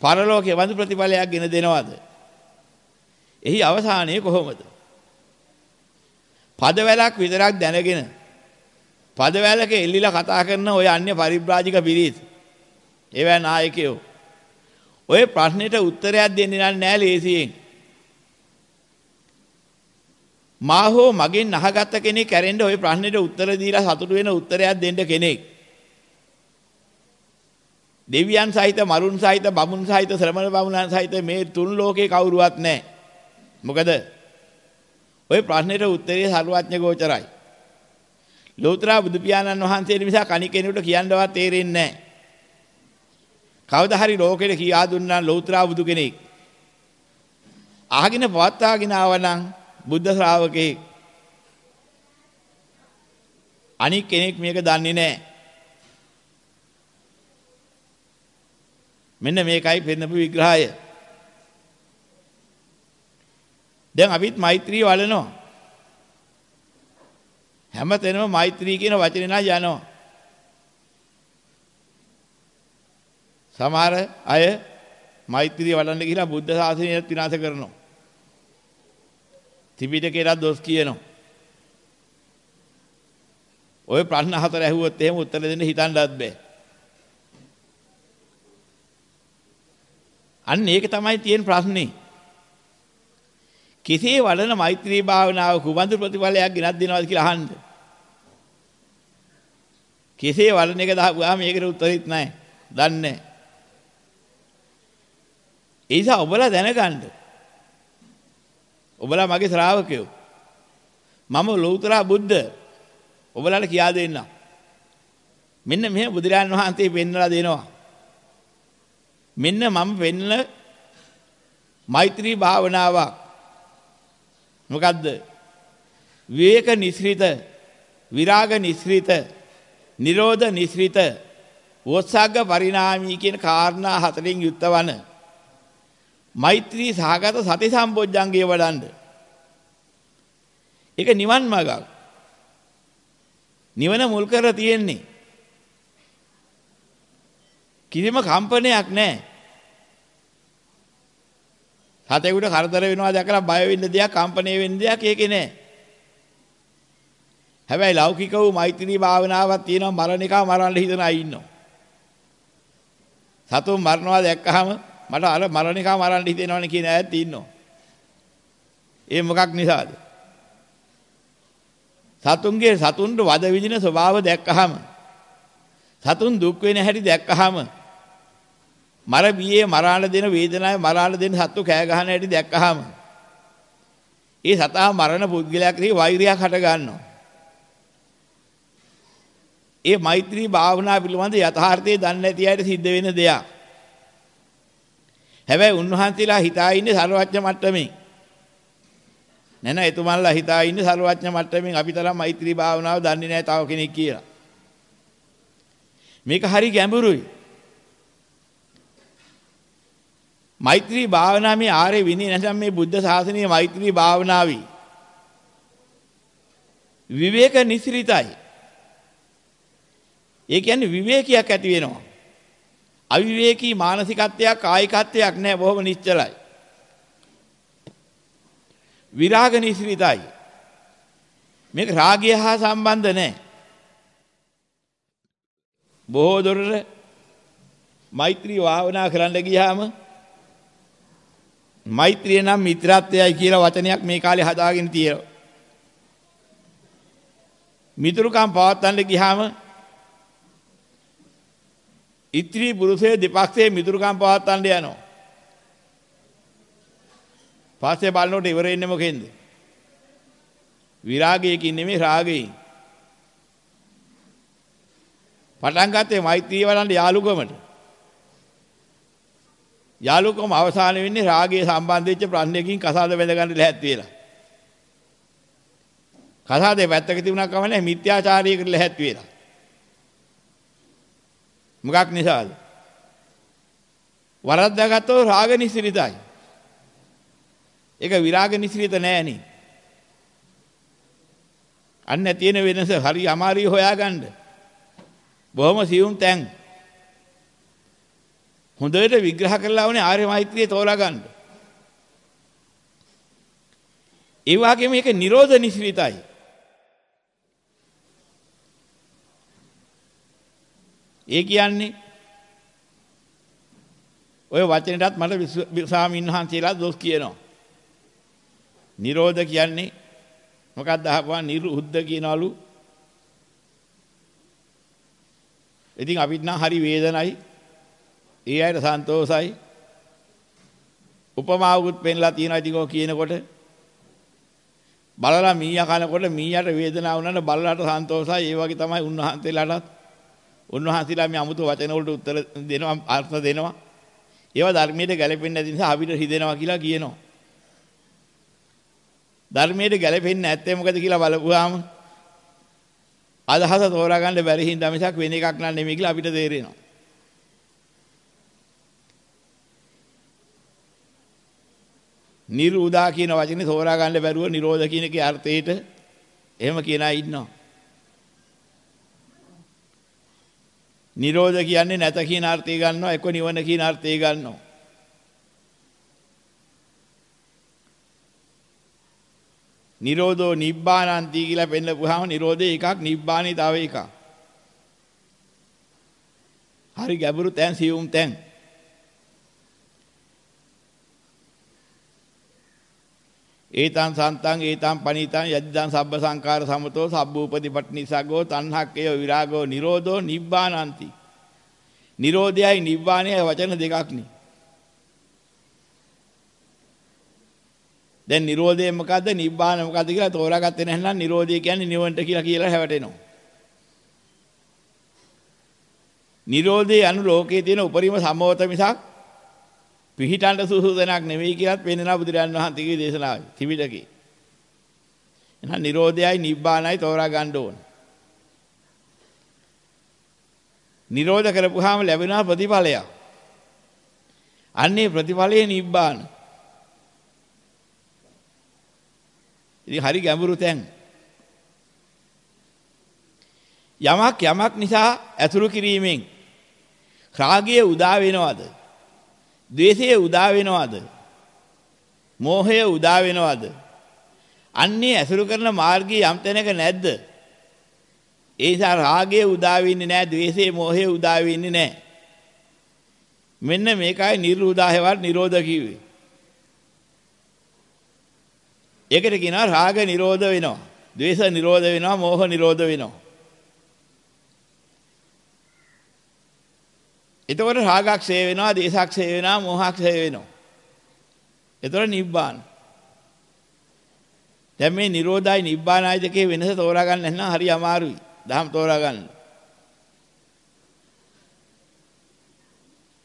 පරලෝකේ බඳු ප්‍රතිඵලයක් ගෙන දෙනවද? එහි අවසානය කොහොමද? පදවැලක් විතරක් දැනගෙන පදවැලක එල්ලිලා කතා කරන ඔය අන්‍ය පරිබ්‍රාජික පිරිස් ඒවැ නායකයෝ ඔය ප්‍රශ්නෙට උත්තරයක් දෙන්නේ නැහැ ලේසියෙන්. මා හෝ මගෙන් අහගත්ත කෙනෙක් කැරෙන්න ওই ප්‍රශ්නෙට උත්තර දීලා සතුටු වෙන උත්තරයක් දෙන්න කෙනෙක්. දෙවියන් සහිත මරුන් සහිත බමුණු සහිත ශ්‍රමණ බමුණන් සහිත මේ තුන් ලෝකේ කවුරුවත් නැහැ. මොකද ওই ප්‍රශ්නෙට උත්තරේ සරුවඥ ගෝචරයි. ලෝතර බුදු පියාණන් වහන්සේට මිසක් අනික කෙනෙකුට කියන්නවත් තේරෙන්නේ නැහැ. කවදා හරි ලෝකෙට කියා දුන්නා ලෞතර බුදු කෙනෙක්. අහගෙන පවත්වාගෙන ආවනම් බුද්ධ ශ්‍රාවකෙක්. අනික් කෙනෙක් මේක දන්නේ නැහැ. මෙන්න මේකයි පෙන්නපු විග්‍රහය. දැන් අපිත් මෛත්‍රී වඩනවා. හැමතැනම මෛත්‍රී කියන වචනේ නා යනවා. සමහර අය මෛත්‍රිය වඩන්න ගිහිලා බුද්ධ ශාසනය විනාශ කරනවා. ත්‍රිපිටකයට දොස් කියනවා. ඔය ප්‍රශ්න හතර ඇහුවොත් එහෙම උත්තර දෙන්න හිතන්නවත් බෑ. අන්න ඒක තමයි තියෙන ප්‍රශ්නේ. කෙසේ වඩන මෛත්‍රී භාවනාව කුබඳු ප්‍රතිඵලයක් ගෙනත් දෙනවද කියලා අහන්න. කෙසේ වඩන එක දාපුවාම මේකට උත්තරෙත් නැහැ. දන්නේ නැහැ. ඒ නිසා ඔබලා දැනගන්න. ඔබලා මගේ ශ්‍රාවකයෝ. මම ලෞතර බුද්ධ ඔබලාට කියා දෙන්නම්. මෙන්න මෙහෙම බුදුරජාන් වහන්සේ පෙන්වලා දෙනවා. මෙන්න මම පෙන්නන මෛත්‍රී භාවනාවක්. මොකද්ද? විවේක නිස්ෘත, විරාග නිස්ෘත, නිරෝධ නිස්ෘත, වොස්සග්ග පරිණාමී කියන කාරණා හතරෙන් යුක්තවන මෛත්‍රී සහගත සති සම්බොජ්ජංගේ වඩන්න. ඒක නිවන් මාර්ගක්. නිවන මුල් කර තියෙන්නේ. කිසිම කම්පනයක් නැහැ. සතෙකුට කරදර වෙනවා දැකලා බය වෙන්න දෙයක් කම්පණය වෙන්න දෙයක් ඒකේ නැහැ. හැබැයි ලෞකික වූ මෛත්‍රී භාවනාවක් තියෙනවා මරණ එක මරන්න හිතන අය ඉන්නවා. සතුන් මරනවා දැක්කහම මට අර මරණිකා මරන්න හිතෙනවනේ කියන ඈත් ඉන්නවා. ඒ මොකක් නිසාද? සතුන්ගේ සතුන්ට වද විදින ස්වභාව දැක්කහම සතුන් දුක් වෙන හැටි දැක්කහම මර බියේ මරාණ දෙන වේදනාවේ මරාණ දෙන සත්තු කෑ ගහන හැටි දැක්කහම ඒ සතා මරණ පුද්ගලයා කෙරෙහි වෛරයක් හට ගන්නවා. ඒ මෛත්‍රී භාවනා පිළිබඳ යථාර්ථය දන්නේ නැති අයට සිද්ධ වෙන දෙයක්. හැබැයි උන්වහන්සේලා හිතා ඉන්නේ ਸਰවඥ මට්ටමේ. නෑ නෑ එතුමන්ලා හිතා ඉන්නේ ਸਰවඥ මට්ටමින් අපි තරම් මෛත්‍රී භාවනාව දන්නේ නෑ තව කෙනෙක් කියලා. මේක හරි ගැඹුරුයි. මෛත්‍රී භාවනාව මේ ආර්ය විනය නැත්නම් මේ බුද්ධ ශාසනයේ මෛත්‍රී භාවනාවයි. විවේක නිසිරිතයි. ඒ කියන්නේ විවේකයක් ඇති වෙනවා. අවිවේකී මානසිකත්වයක් කායිකත්වයක් නැහැ බොහොම නිශ්චලයි. විරාග නිසිරිතයි. මේක රාගය හා සම්බන්ධ නැහැ. බොහෝ දුරට මෛත්‍රී භාවනා කරන්න ගියාම මෛත්‍රිය නම් මිත්‍රත්වයයි කියලා වචනයක් මේ කාලේ හදාගෙන තියෙනවා. මිතුරුකම් පවත්වන්න ගියාම ඉත්‍රි පුරුෂය දෙපක්ෂයේ මිතුරුකම් පවත්වන්න යනවා. පස්සේ බලනකොට ඉවර වෙන්නේ මොකෙන්ද? විරාගයකින් නෙමෙයි රාගයෙන්. පටන් ගත්තේ මෛත්‍රිය වඩන්න යාළුකමට. යාළුකම අවසාන වෙන්නේ රාගයේ සම්බන්ධ වෙච්ච ප්‍රශ්නයකින් කසාද බැඳ ගන්න ලැහැත් වෙලා. කසාදේ පැත්තක තිබුණා කමන්නේ මිත්‍යාචාරයකට ලැහැත් වෙලා. මොකක් නිසාද? වරද්දාගත්තෝ රාග නිසිරිතයි. ඒක විරාග නිසිරිත නෑනේ. අන්න තියෙන වෙනස හරි අමාරුයි හොයාගන්න. බොහොම සියුම් තැන්. හොඳට විග්‍රහ කරලා වනේ ආර්ය මෛත්‍රිය තෝරා ගන්න. ඒ වගේම මේක නිරෝධ නිසිරිතයි. ඒ කියන්නේ ඔය වචනෙටත් මට ස්වාමීන් වහන්සේලා දොස් කියනවා. නිරෝධ කියන්නේ මොකක්ද අහපුවා නිරුද්ධ කියනවලු. ඉතින් අපිට නම් හරි වේදනයි. ඒ අයට සන්තෝසයි. උපමාවකුත් පෙන්ලා තියෙනවා ඉතින් ඔය කියනකොට බලලා මීයා කනකොට මීයාට වේදනාව වුණාට බලලාට සන්තෝසයි. ඒ වගේ තමයි උන්වහන්සේලාටත් උන්වහන්සේලා මේ අමුතු වචන වලට උත්තර දෙනවා අර්ථ දෙනවා. ඒවා ධර්මයට ගැලපෙන්නේ නැති නිසා අපිට හිතෙනවා කියලා කියනවා. ධර්මයට ගැලපෙන්නේ නැත්තේ මොකද කියලා බලපුවාම අදහස තෝරා ගන්න බැරි හින්දා මිසක් වෙන එකක් නන් නෙමෙයි කියලා අපිට තේරෙනවා. නිරෝධා කියන වචනේ තෝරා ගන්න බැරුව නිරෝධ කියන එකේ අර්ථයට එහෙම කියන අය ඉන්නවා. නිරෝධ කියන්නේ නැත කියන අර්ථය ගන්නවා එක්ක නිවන කියන අර්ථය ගන්නවා. නිරෝධෝ නිබ්බානන්ති කියලා පෙන්නපුවාම නිරෝධය එකක් නිබ්බානේ තව එකක්. හරි ගැඹුරු තැන් සියුම් තැන්. ඒතං සන්තං ඒතං පනිතං යද්දං සබ්බ සංකාර සමතෝ සබ්බූපදීපට්ඨිසග්ගෝ තණ්හක්කය විරාගෝ නිරෝධෝ නිබ්බානಂತಿ නිරෝධයයි නිබ්බානයයි වචන දෙකක් නේ දැන් නිරෝධය මොකද්ද? නිබ්බාන මොකද්ද කියලා තෝරාගත්තේ නැත්නම් නිරෝධය කියන්නේ නිවන්ට කියලා කියලා හැවටෙනවා. නිරෝධය anu ලෝකයේ තියෙන උපරිම සමෝත මිසක් පිහිටන්න සුසුදනක් නෙවෙයි කියලාත් පෙන්වනවා බුදුරජාන් වහන්සේගේ දේශනාවේ ත්‍රිවිධකේ. එහෙනම් Nirodhayai Nibbānai තෝරා ගන්න ඕන. නිරෝධ කරපුවාම ලැබෙන ප්‍රතිඵලයක්. අන්නේ ප්‍රතිඵලයේ නිබ්බාන. ඉතින් හරි ගැඹුරු තැන්. යමක් යමක් නිසා ඇතුළු කිරීමෙන් රාගය උදා වෙනවද? ද්වේෂය උදා වෙනවද? මෝහය උදා වෙනවද? අන්නේ ඇසුරු කරන මාර්ගයේ යම් තැනක නැද්ද? ඒ නිසා රාගය උදා වෙන්නේ නැහැ, ද්වේෂය, මෝහය උදා වෙන්නේ නැහැ. මෙන්න මේකයි නිර්උදාහේවත් නිරෝධ කිව්වේ. ඒකට කියනවා රාග නිරෝධ වෙනවා. ද්වේෂ නිරෝධ වෙනවා, මෝහ නිරෝධ වෙනවා. එතකොට රාගක්ෂය වෙනවා, දේශක්ෂය වෙනවා, මෝහක්ෂය වෙනවා. එතකොට නිබ්බාන. දැන් මේ Nirodhai Nibbanaයි දෙකේ වෙනස තෝරා ගන්න නැත්නම් හරි අමාරුයි. දහම් තෝරා ගන්න.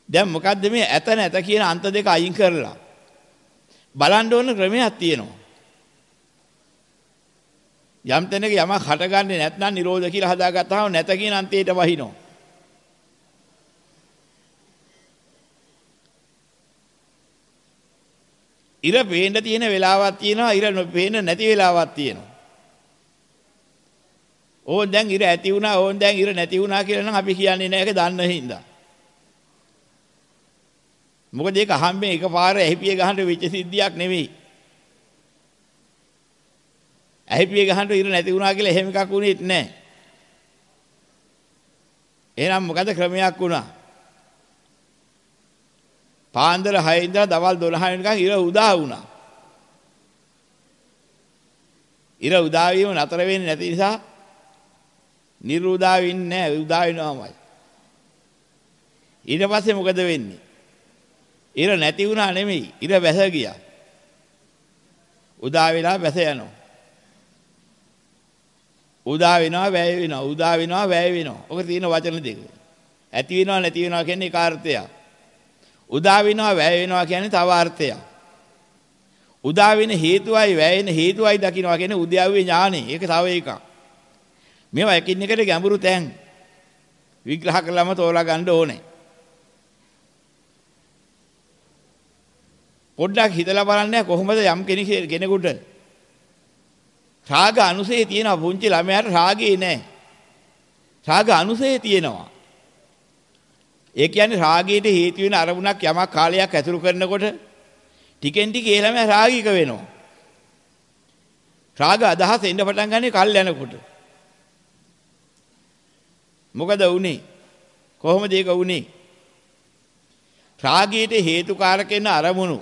දැන් මොකද්ද මේ ඇත නැත කියන අන්ත දෙක අයින් කරලා බලන්න ඕන ක්‍රමයක් තියෙනවා. යම් තැනක යමක් හටගන්නේ නැත්නම් නිරෝධ කියලා හදාගත්තාම නැත කියන අන්තයට වහිනවා. ඉර පේන්න තියෙන වෙලාවක් තියෙනවා ඉර පේන්න නැති වෙලාවක් තියෙනවා. ඕන් දැන් ඉර ඇති වුණා ඕන් දැන් ඉර නැති වුණා කියලා නම් අපි කියන්නේ නැහැ ඒක දන්න හින්දා. මොකද ඒක අහම්බෙන් එකපාර ඇහිපිය ගහන්න වෙච්ච සිද්ධියක් නෙවෙයි. ඇහිපිය ගහන්න ඉර නැති වුණා කියලා එහෙම එකක් වුණෙත් නැහැ. එහෙනම් මොකද ක්‍රමයක් වුණා? පාන්දර 6 ඉඳලා දවල් 12 වෙනකන් ඉර උදා වුණා. ඉර උදා වීම නතර වෙන්නේ නැති නිසා නිරුදා වෙන්නේ නැහැ උදා වෙනවමයි. ඊට පස්සේ මොකද වෙන්නේ? ඉර නැති වුණා නෙමෙයි ඉර වැස ගියා. උදා වෙලා වැස යනවා. උදා වෙනවා වැය වෙනවා උදා වෙනවා වැය වෙනවා. ඔක තියෙන වචන දෙක. ඇති වෙනවා නැති වෙනවා කියන්නේ කාර්යය. උදා වෙනවා වැය වෙනවා කියන්නේ තව අර්ථයක්. උදා වෙන හේතුවයි වැය වෙන හේතුවයි දකින්නවා කියන්නේ උද්‍යාවේ ඥානෙ. ඒක තව එකක්. මේවා එකින් එකට ගැඹුරු තැන් විග්‍රහ කළාම තෝරා ගන්න ඕනේ. පොඩ්ඩක් හිතලා බලන්න කොහොමද යම් කෙනෙක් කෙනෙකුට රාග අනුසය තියෙනවා පුංචි ළමයාට රාගේ නැහැ. රාග අනුසය තියෙනවා. ඒ කියන්නේ රාගයට හේතු වෙන අරමුණක් යමක් කාලයක් ඇතුළු කරනකොට ටිකෙන් ටික ඒ ළමයා රාගික වෙනවා. රාග අදහස එන්න පටන් ගන්නේ කල් යනකොට. මොකද වුනේ? කොහොමද ඒක වුනේ? රාගයට හේතුකාරක වෙන අරමුණු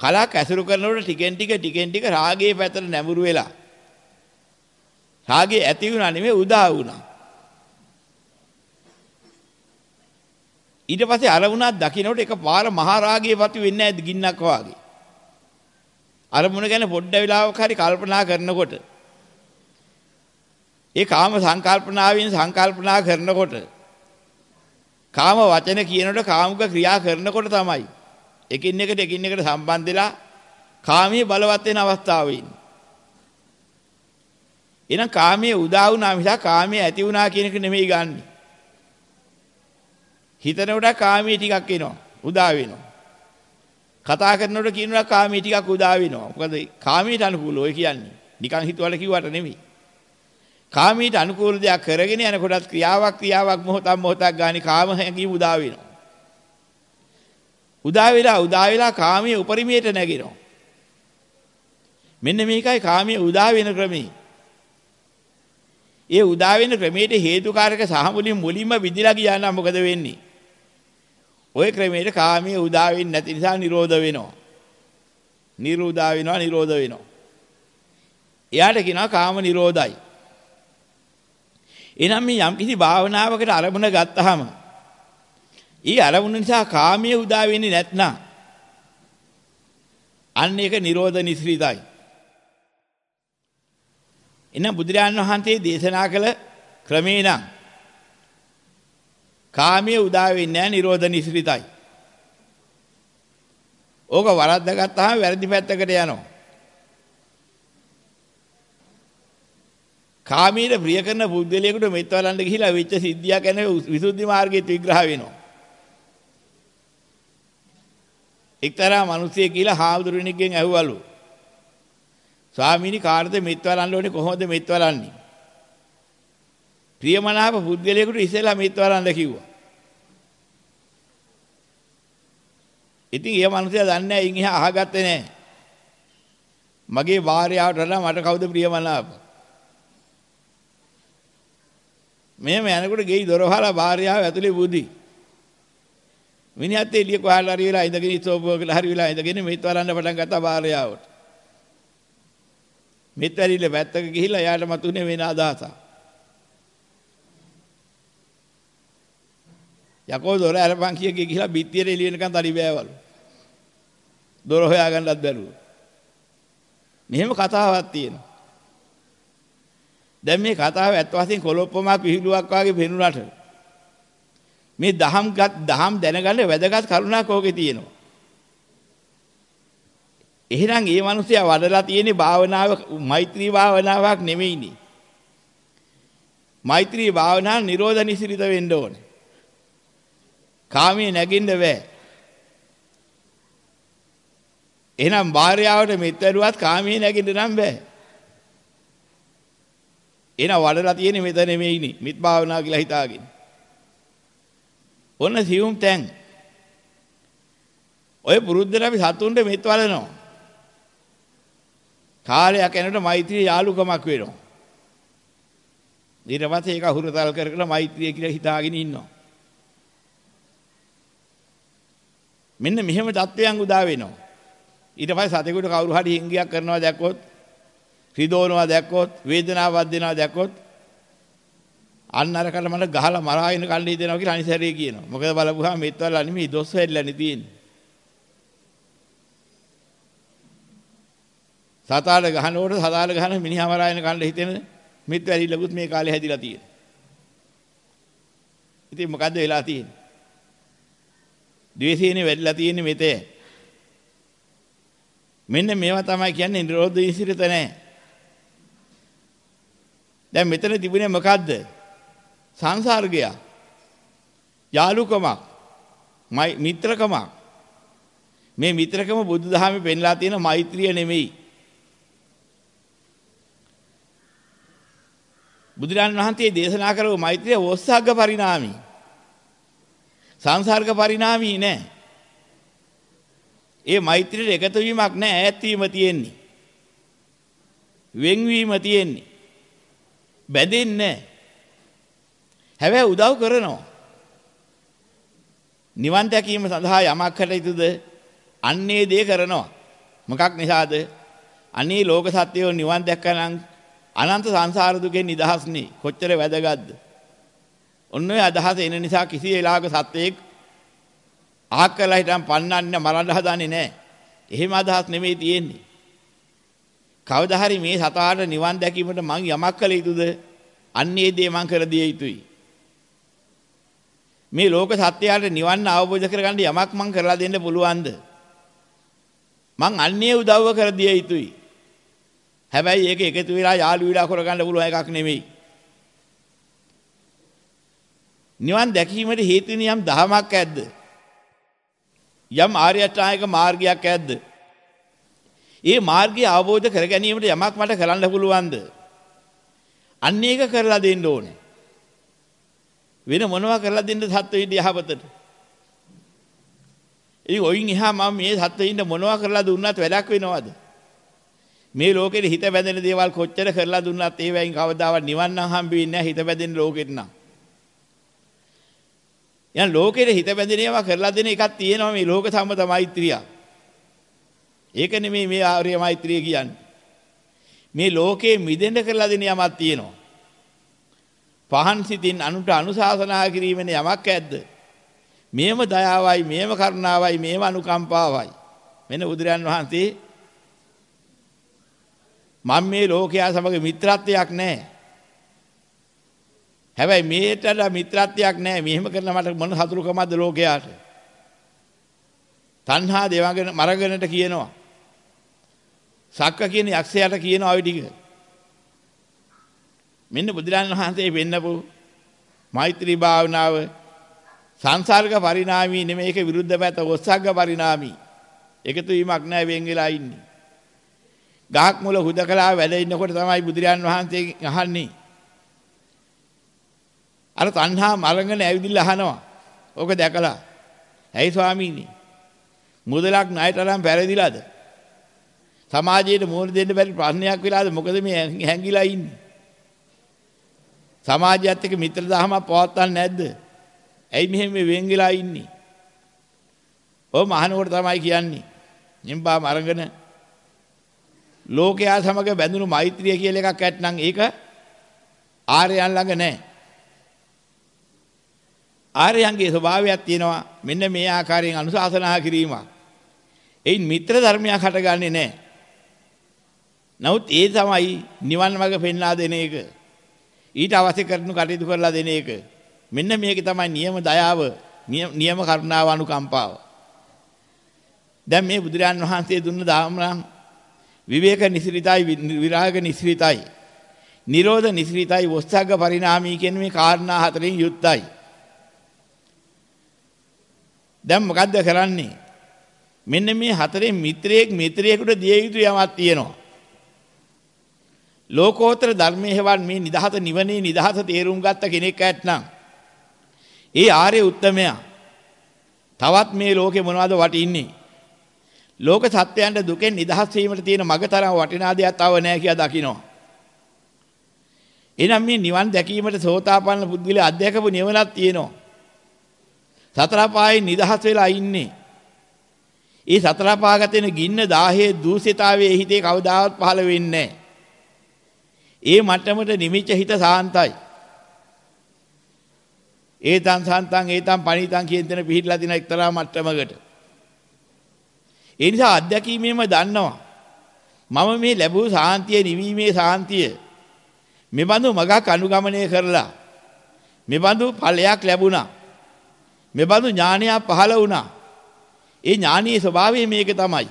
කලක් ඇසුරු කරනකොට ටිකෙන් ටික ටිකෙන් ටික රාගයේ පැත්තට නැඹුරු වෙලා රාගය ඇති වුණා නෙමෙයි උදා වුණා. ඊට පස්සේ අරමුණක් දකින්නකොට එක පාර මහා රාගයේ වතු වෙන්නේ නැද්ද ගින්නක් වාගේ. අරමුණ ගැන පොඩ්ඩ වෙලාවක හරි කල්පනා කරනකොට ඒ කාම සංකල්පනාවෙන් සංකල්පනා කරනකොට කාම වචන කියනකොට කාමුක ක්‍රියා කරනකොට තමයි එකින් එකට එකින් එකට සම්බන්ධ වෙලා කාමයේ බලවත් වෙන අවස්ථාවෙ ඉන්නේ. එහෙනම් කාමයේ උදා වුණා මිසක් කාමයේ ඇති වුණා කියන එක නෙමෙයි ගන්නෙ. හිතනකොට කාමයේ ටිකක් එනවා උදා වෙනවා. කතා කරනකොට කියනවා කාමයේ ටිකක් උදා වෙනවා. මොකද කාමයට අනුකූලව ඔය කියන්නේ. නිකන් හිතවල කිව්වට නෙමෙයි. කාමීට අනුකූල දෙයක් කරගෙන යනකොටත් ක්‍රියාවක් ක්‍රියාවක් මොහොතක් මොහොතක් ගානේ කාම හැඟීම් උදා වෙනවා. උදා වෙලා උදා වෙලා කාමයේ උපරිමයට නැගිනවා. මෙන්න මේකයි කාමයේ උදා වෙන ක්‍රමය. ඒ උදා වෙන ක්‍රමයට හේතුකාරක සහ මුලින් මුලින්ම විදිලා ගියා නම් මොකද වෙන්නේ? ওই ක්‍රමයට කාමයේ උදා වෙන්නේ නැති නිසා නිරෝධ වෙනවා. නිරෝධා වෙනවා නිරෝධ වෙනවා. එයාට කියනවා කාම නිරෝධයි. එහෙනම් මේ යම්කිසි භාවනාවකට අරමුණ ගත්තාම ඊ අරමුණ නිසා කාමයේ උදා වෙන්නේ නැත්නම් අන්න ඒක නිරෝධ නිස්ෘතයි. එනම් බුදුරජාණන් වහන්සේ දේශනා කළ ක්‍රමේ නම් කාමයේ උදා වෙන්නේ නැහැ නිරෝධ නිස්ෘතයි. ඕක වරද්දාගත්තාම වැරදි පැත්තකට යනවා. කාමීර ප්‍රිය කරන පුද්ගලයෙකුට මෙත් වලන්න ගිහිලා වෙච්ච සිද්ධියක් ගැන විසුද්ධි මාර්ගයේ විග්‍රහ වෙනවා. එක්තරා මිනිහෙක් කියලා හාමුදුරුවෙක්ගෙන් ඇහුවලු. ස්වාමීනි කාටද මෙත් වලන්න ඕනේ කොහොමද මෙත් වලන්නේ? ප්‍රියමනාප පුද්ගලයෙකුට ඉස්සෙල්ලා මෙත් වලන්න කිව්වා. ඉතින් ඒ මිනිහයා දන්නේ නැහැ ඉන් එහා අහගත්තේ නැහැ. මගේ භාර්යාවට වඩා මට කවුද ප්‍රියමනාප? මෙහෙම යනකොට ගෙයි දොර වහලා භාර්යාව ඇතුලේ බුදි. මිනිහත් එළිය කොහාල හරි වෙලා ඉඳගෙන ඉතෝපුවකට හරි වෙලා ඉඳගෙන මෙත් වරන්න පටන් ගත්තා භාර්යාවට. මෙත් වැරිල්ල පැත්තක ගිහිල්ලා යාට මතුනේ වෙන අදහසක්. යකෝ දොර අරපන් කිය ගිහිලා බිත්තියට එළිය වෙනකන් තඩි බෑවලු. දොර හොයාගන්නත් බැරුව. මෙහෙම කතාවක් තියෙනවා. දැන් මේ කතාව ඇත්ත වශයෙන් කොලොප්පමක් විහිළුවක් වගේ පෙනුනට මේ දහම් දහම් දැනගන්න වැදගත් කරුණක් ඕකේ තියෙනවා. එහෙනම් ඒ මිනිසයා වඩලා තියෙන භාවනාව මෛත්‍රී භාවනාවක් නෙමෙයිනේ. මෛත්‍රී භාවනාව නිරෝධ නිසිරිත වෙන්න ඕනේ. කාමයේ නැගින්න බෑ. එහෙනම් භාර්යාවට මෙත් වැරුවත් කාමයේ නැගින්න නම් බෑ. එහෙනම් වඩලා තියෙන්නේ මෙතන නෙමෙයිනේ. මිත් භාවනාව කියලා හිතාගෙන. ඔන්න සියුම් තැන්. ඔය පුරුද්දට අපි සතුන්ට මෙත් වලනවා. කාලයක් යනකොට මෛත්‍රී යාලුකමක් වෙනවා. ඊට පස්සේ ඒක අහුරතල් කර කර මෛත්‍රිය කියලා හිතාගෙන ඉන්නවා. මෙන්න මෙහෙම தත්වයන් උදා වෙනවා. ඊට පස්සේ සතෙකුට කවුරු හරි හිංගියක් කරනවා දැක්කොත්, රිදෝනවා දැක්කොත්, වේදනාවක් දෙනවා දැක්කොත් අන්න අරකට මට ගහලා මරාගෙන කල්ලි දෙනවා කියලා අනිසරේ කියනවා. මොකද බලපුවාම මෙත්වල නෙමෙයි දොස් වෙල්ලානේ තියෙන්නේ. සතාට ගහනකොට සතාට ගහන මිනිහා මරාගෙන කන්න හිතෙන මෙත් වැලිලකුත් මේ කාලේ හැදිලා තියෙනවා. ඉතින් මොකද්ද වෙලා තියෙන්නේ? ද්වේෂයනේ වැඩිලා තියෙන්නේ මෙතේ. මෙන්න මේවා තමයි කියන්නේ නිරෝධ ඉසිරිත නැහැ. දැන් මෙතන තිබුණේ මොකද්ද? සංසර්ගය. යාලුකමක්. මිත්‍රකමක්. මේ මිත්‍රකම බුදුදහමේ පෙන්ලා තියෙන මෛත්‍රිය නෙමෙයි. බුදුරන් වහන්සේ දේශනා කරපු මෛත්‍රිය වොස්සග්ග පරිණාමී. සංසර්ග පරිණාමී නෑ. ඒ මෛත්‍රියට එකතු වීමක් නෑ ඈත් වීම තියෙන්නේ. වෙන්වීම තියෙන්නේ. බැඳෙන්නේ නෑ. හැබැයි උදව් කරනවා. නිවන් දැකීම සඳහා යමක් කටයුතුද අන්නේ දේ කරනවා. මොකක් නිසාද? අනේ ලෝක සත්‍යය නිවන් දැක්කනම් අනන්ත සංසාර දුකෙන් නිදහස්නේ. කොච්චර වැදගත්ද? ඔන්න ඔය අදහස එන නිසා කිසි වෙලාවක සත්වයක් ආක් කරලා හිටන් පන්නන්න මරන්න හදන්නේ නැහැ. එහෙම අදහස් නෙමෙයි තියෙන්නේ. කවදා හරි මේ සතාට නිවන් දැකීමට මං යමක් කළ යුතුද? අන්නේ දේ මං කර දිය යුතුයි. මේ ලෝක සත්‍යයට නිවන් අවබෝධ කරගන්න යමක් මං කරලා දෙන්න පුළුවන්ද? මං අන්නේ උදව්ව කර දිය යුතුයි. හැබැයි ඒක එකතු වෙලා යාළු විලා කරගන්න පුළුවන් එකක් නෙමෙයි. නිවන් දැකීමට හේතු වෙන යම් දහමක් ඇද්ද? යම් ආර්ය අෂ්ටාංගික මාර්ගයක් ඇද්ද? ඒ මාර්ගය අවබෝධ කර ගැනීමට යමක් මට කරන්න පුළුවන්ද? අන්න ඒක කරලා දෙන්න ඕනේ. වෙන මොනවා කරලා දෙන්නද සත්වෙ යහපතට? ඉතින් ඔයින් එහා මම මේ සත්වෙින්ද මොනවා කරලා දුන්නත් වැඩක් වෙනවද? මේ ලෝකෙට හිත බැඳෙන දේවල් කොච්චර කරලා දුන්නත් ඒවයින් කවදාවත් නිවන් නම් හම්බෙන්නේ නැහැ හිත බැඳෙන ලෝකෙට නම්. යන ලෝකෙට හිත බැඳෙන ඒවා කරලා දෙන එකක් තියෙනවා මේ ලෝක සම්මත මෛත්‍රිය. ඒක නෙමෙයි මේ ආර්ය මෛත්‍රිය කියන්නේ. මේ ලෝකේ මිදෙන්න කරලා දෙන යමක් තියෙනවා. පහන් සිතින් අනුට අනුශාසනා කිරීමෙන් යමක් ඇද්ද? මේම දයාවයි, මේම කරුණාවයි, මේම අනුකම්පාවයි. මෙන්න බුදුරයන් වහන්සේ මම මේ ලෝකයා සමග මිත්‍රත්වයක් නැහැ. හැබැයි මේටට මිත්‍රත්වයක් නැහැ. මෙහෙම කරන මට මොන හතුරුකමක්ද ලෝකයාට? තණ්හා දේවගෙන මරගෙනට කියනවා. සක්ක කියන යක්ෂයාට කියනවා ওই ටික. මෙන්න බුදුරජාණන් වහන්සේ වෙන්නපු මෛත්‍රී භාවනාව සංසර්ග පරිණාමී නෙමෙයි ඒක විරුද්ධ පැත්ත ඔස්සග්ග පරිණාමී. එකතු වීමක් නැහැ වෙන් වෙලා ඉන්නේ. ගහක් මුල හුදකලා වැඩ ඉන්නකොට තමයි බුදුරයන් වහන්සේ අහන්නේ. අර තණ්හා මරගෙන ඇවිදින්න අහනවා. ඕක දැකලා. ඇයි ස්වාමීනි? මුදලක් ණයට අරන් පෙරදිලාද? සමාජයට මෝර දෙන්න බැරි ප්‍රශ්නයක් වෙලාද? මොකද මේ හැංගිලා ඉන්නේ? සමාජයත් එක්ක මිත්‍රදහමක් පවත්වන්නේ නැද්ද? ඇයි මෙහෙම වෙන් වෙලා ඉන්නේ? ඔය මහනකොට තමයි කියන්නේ. එම්බා මරගෙන ලෝකයා සමග බැඳුණු මෛත්‍රිය කියලා එකක් ඇත්නම් ඒක ආර්යයන් ළඟ නැහැ. ආර්යයන්ගේ ස්වභාවයක් තියෙනවා මෙන්න මේ ආකාරයෙන් අනුශාසනා කිරීමක්. එයින් මිත්‍ර ධර්මයක් හටගන්නේ නැහැ. නමුත් ඒ තමයි නිවන් මඟ පෙන්වා දෙන එක. ඊට අවශ්‍ය කරනු කටයුතු කරලා දෙන එක. මෙන්න මේක තමයි නියම දයාව, නියම කරුණාව අනුකම්පාව. දැන් මේ බුදුරජාන් වහන්සේ දුන්න දාමරන් විවේක නිසිරිතයි විරාග නිසිරිතයි නිරෝධ නිසිරිතයි වොස්සග්ග පරිණාමී කියන මේ කාරණා හතරෙන් යුක්තයි. දැන් මොකද්ද කරන්නේ? මෙන්න මේ හතරෙන් මිත්‍රයෙක් මිත්‍රයෙකුට දිය යුතු යමක් තියෙනවා. ලෝකෝත්තර ධර්මයේ හෙවන් මේ නිදහස නිවනේ නිදහස තේරුම් ගත්ත කෙනෙක් ඇත්නම් ඒ ආර්ය උත්තමයා තවත් මේ ලෝකේ මොනවද වටින්නේ? ලෝක සත්‍යයන්ට දුකෙන් නිදහස් වීමට තියෙන මගතරම් වටිනා දෙයක් තව නැහැ කියලා දකිනවා. එහෙනම් මේ නිවන් දැකීමට සෝතාපන්න පුද්ගලයා අධ්‍යක්ෂක නිවනක් තියෙනවා. සතර පායේ නිදහස් වෙලා ඉන්නේ. ඒ සතර පාගත වෙන ගින්න 10 දූෂිතාවයේ හිතේ කවදාවත් පහළ වෙන්නේ ඒ මට්ටමට නිමිච්ච හිත සාන්තයි. ඒතං සාන්තං ඒතං පණිතං කියන දේ පිළිහිලා දින එක්තරා මට්ටමකට. ඒ නිසා අත්දැකීමේම දන්නවා. මම මේ ලැබූ සාන්තිය නිවීමේ සාන්තිය මෙබඳු මගක් අනුගමනය කරලා මෙබඳු ඵලයක් ලැබුණා. මෙබඳු ඥානයක් පහළ වුණා. ඒ ඥානීය ස්වභාවය මේක තමයි.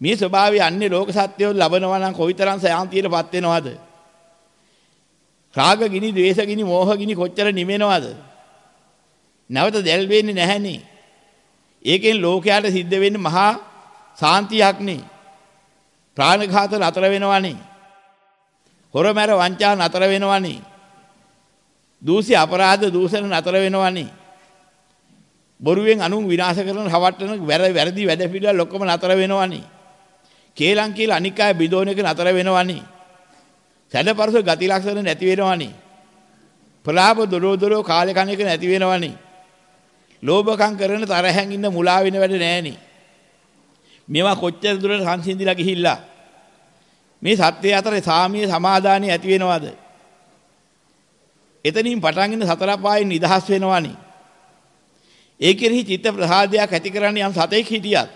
මේ ස්වභාවය අන්නේ ලෝක සත්‍යෝ ලබනවා නම් කොයිතරම් සාන්තියටපත් වෙනවද? රාග ගිනි, ද්වේෂ ගිනි, මෝහ ගිනි කොච්චර නිමෙනවද? නැවත දැල් වෙන්නේ නැහනේ. ඒකෙන් ලෝකයට සිද්ධ වෙන්නේ මහා සාන්තියක් නේ. ප්‍රාණඝාත නතර වෙනවනේ. හොරමැර වංචා නතර වෙනවනේ. දූෂ්‍ය අපරාධ දූෂණ නතර වෙනවනේ. බොරුවෙන් අනුන් විනාශ කරන හවට්ටන වැරදි වැඩ පිළිවෙල ඔක්කොම නතර වෙනවනේ. කේලම් කියලා අනික් අය බිඳෝන එක නතර වෙනවනේ. සැඩපරස ගති ලක්ෂණ නැති වෙනවනේ. ප්‍රලාප දොරෝදොරෝ කාලේ කණ එක නැති වෙනවනේ. ලෝභකම් කරන තරහෙන් ඉන්න මුලා වෙන වැඩ නෑනේ. මේවා කොච්චර දුරට සංසිඳිලා ගිහිල්ලා මේ සත්‍යය අතර සාමීය සමාදානිය ඇති වෙනවද? එතනින් පටන් ඉන්න සතර පායෙන් නිදහස් වෙනවනේ. ඒ කෙරෙහි චිත්ත ප්‍රසාදයක් ඇති කරන්න යම් සතෙක් හිටියත්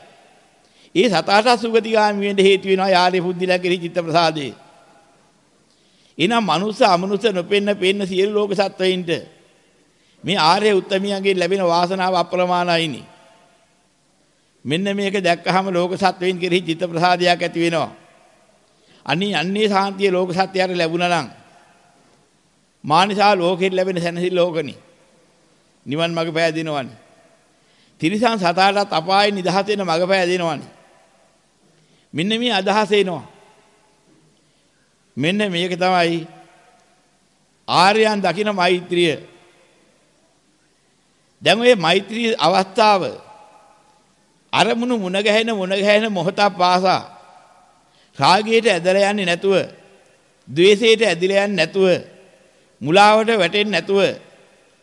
ඒ සතාට සුගතිගාමි වෙන්න හේතු වෙනවා යාලේ බුද්ධිලා කෙරෙහි චිත්ත ප්‍රසාදේ. එනම් මනුස්ස අමනුස්ස නොපෙන්න පෙන්න සියලු ලෝක සත්වයින්ට මේ ආර්ය උත්තමියන්ගෙන් ලැබෙන වාසනාව අප්‍රමාණයිනි. මෙන්න මේක දැක්කහම ලෝක සත්වයින් කෙරෙහි චිත්ත ප්‍රසාදයක් ඇති වෙනවා. අනි අන්නේ සාන්තිය ලෝක සත්‍යයට ලැබුණා නම් මානිසා ලෝකෙට ලැබෙන සැනසෙල්ල ලෝකනි. නිවන් මඟ පෑදිනවනේ. තිරිසන් සතාටත් අපායේ නිදහස් වෙන මඟ පෑදිනවනේ. මෙන්න මේ අදහස එනවා. මෙන්න මේක තමයි ආර්යයන් දකින මෛත්‍රිය. දැන් ওই මෛත්‍රී අවස්ථාව අරමුණු මුණ ගැහෙන මුණ ගැහෙන මොහොතක් පාසා රාගයට ඇදලා යන්නේ නැතුව, ද්වේෂයට ඇදිලා යන්නේ නැතුව, මුලාවට වැටෙන්නේ නැතුව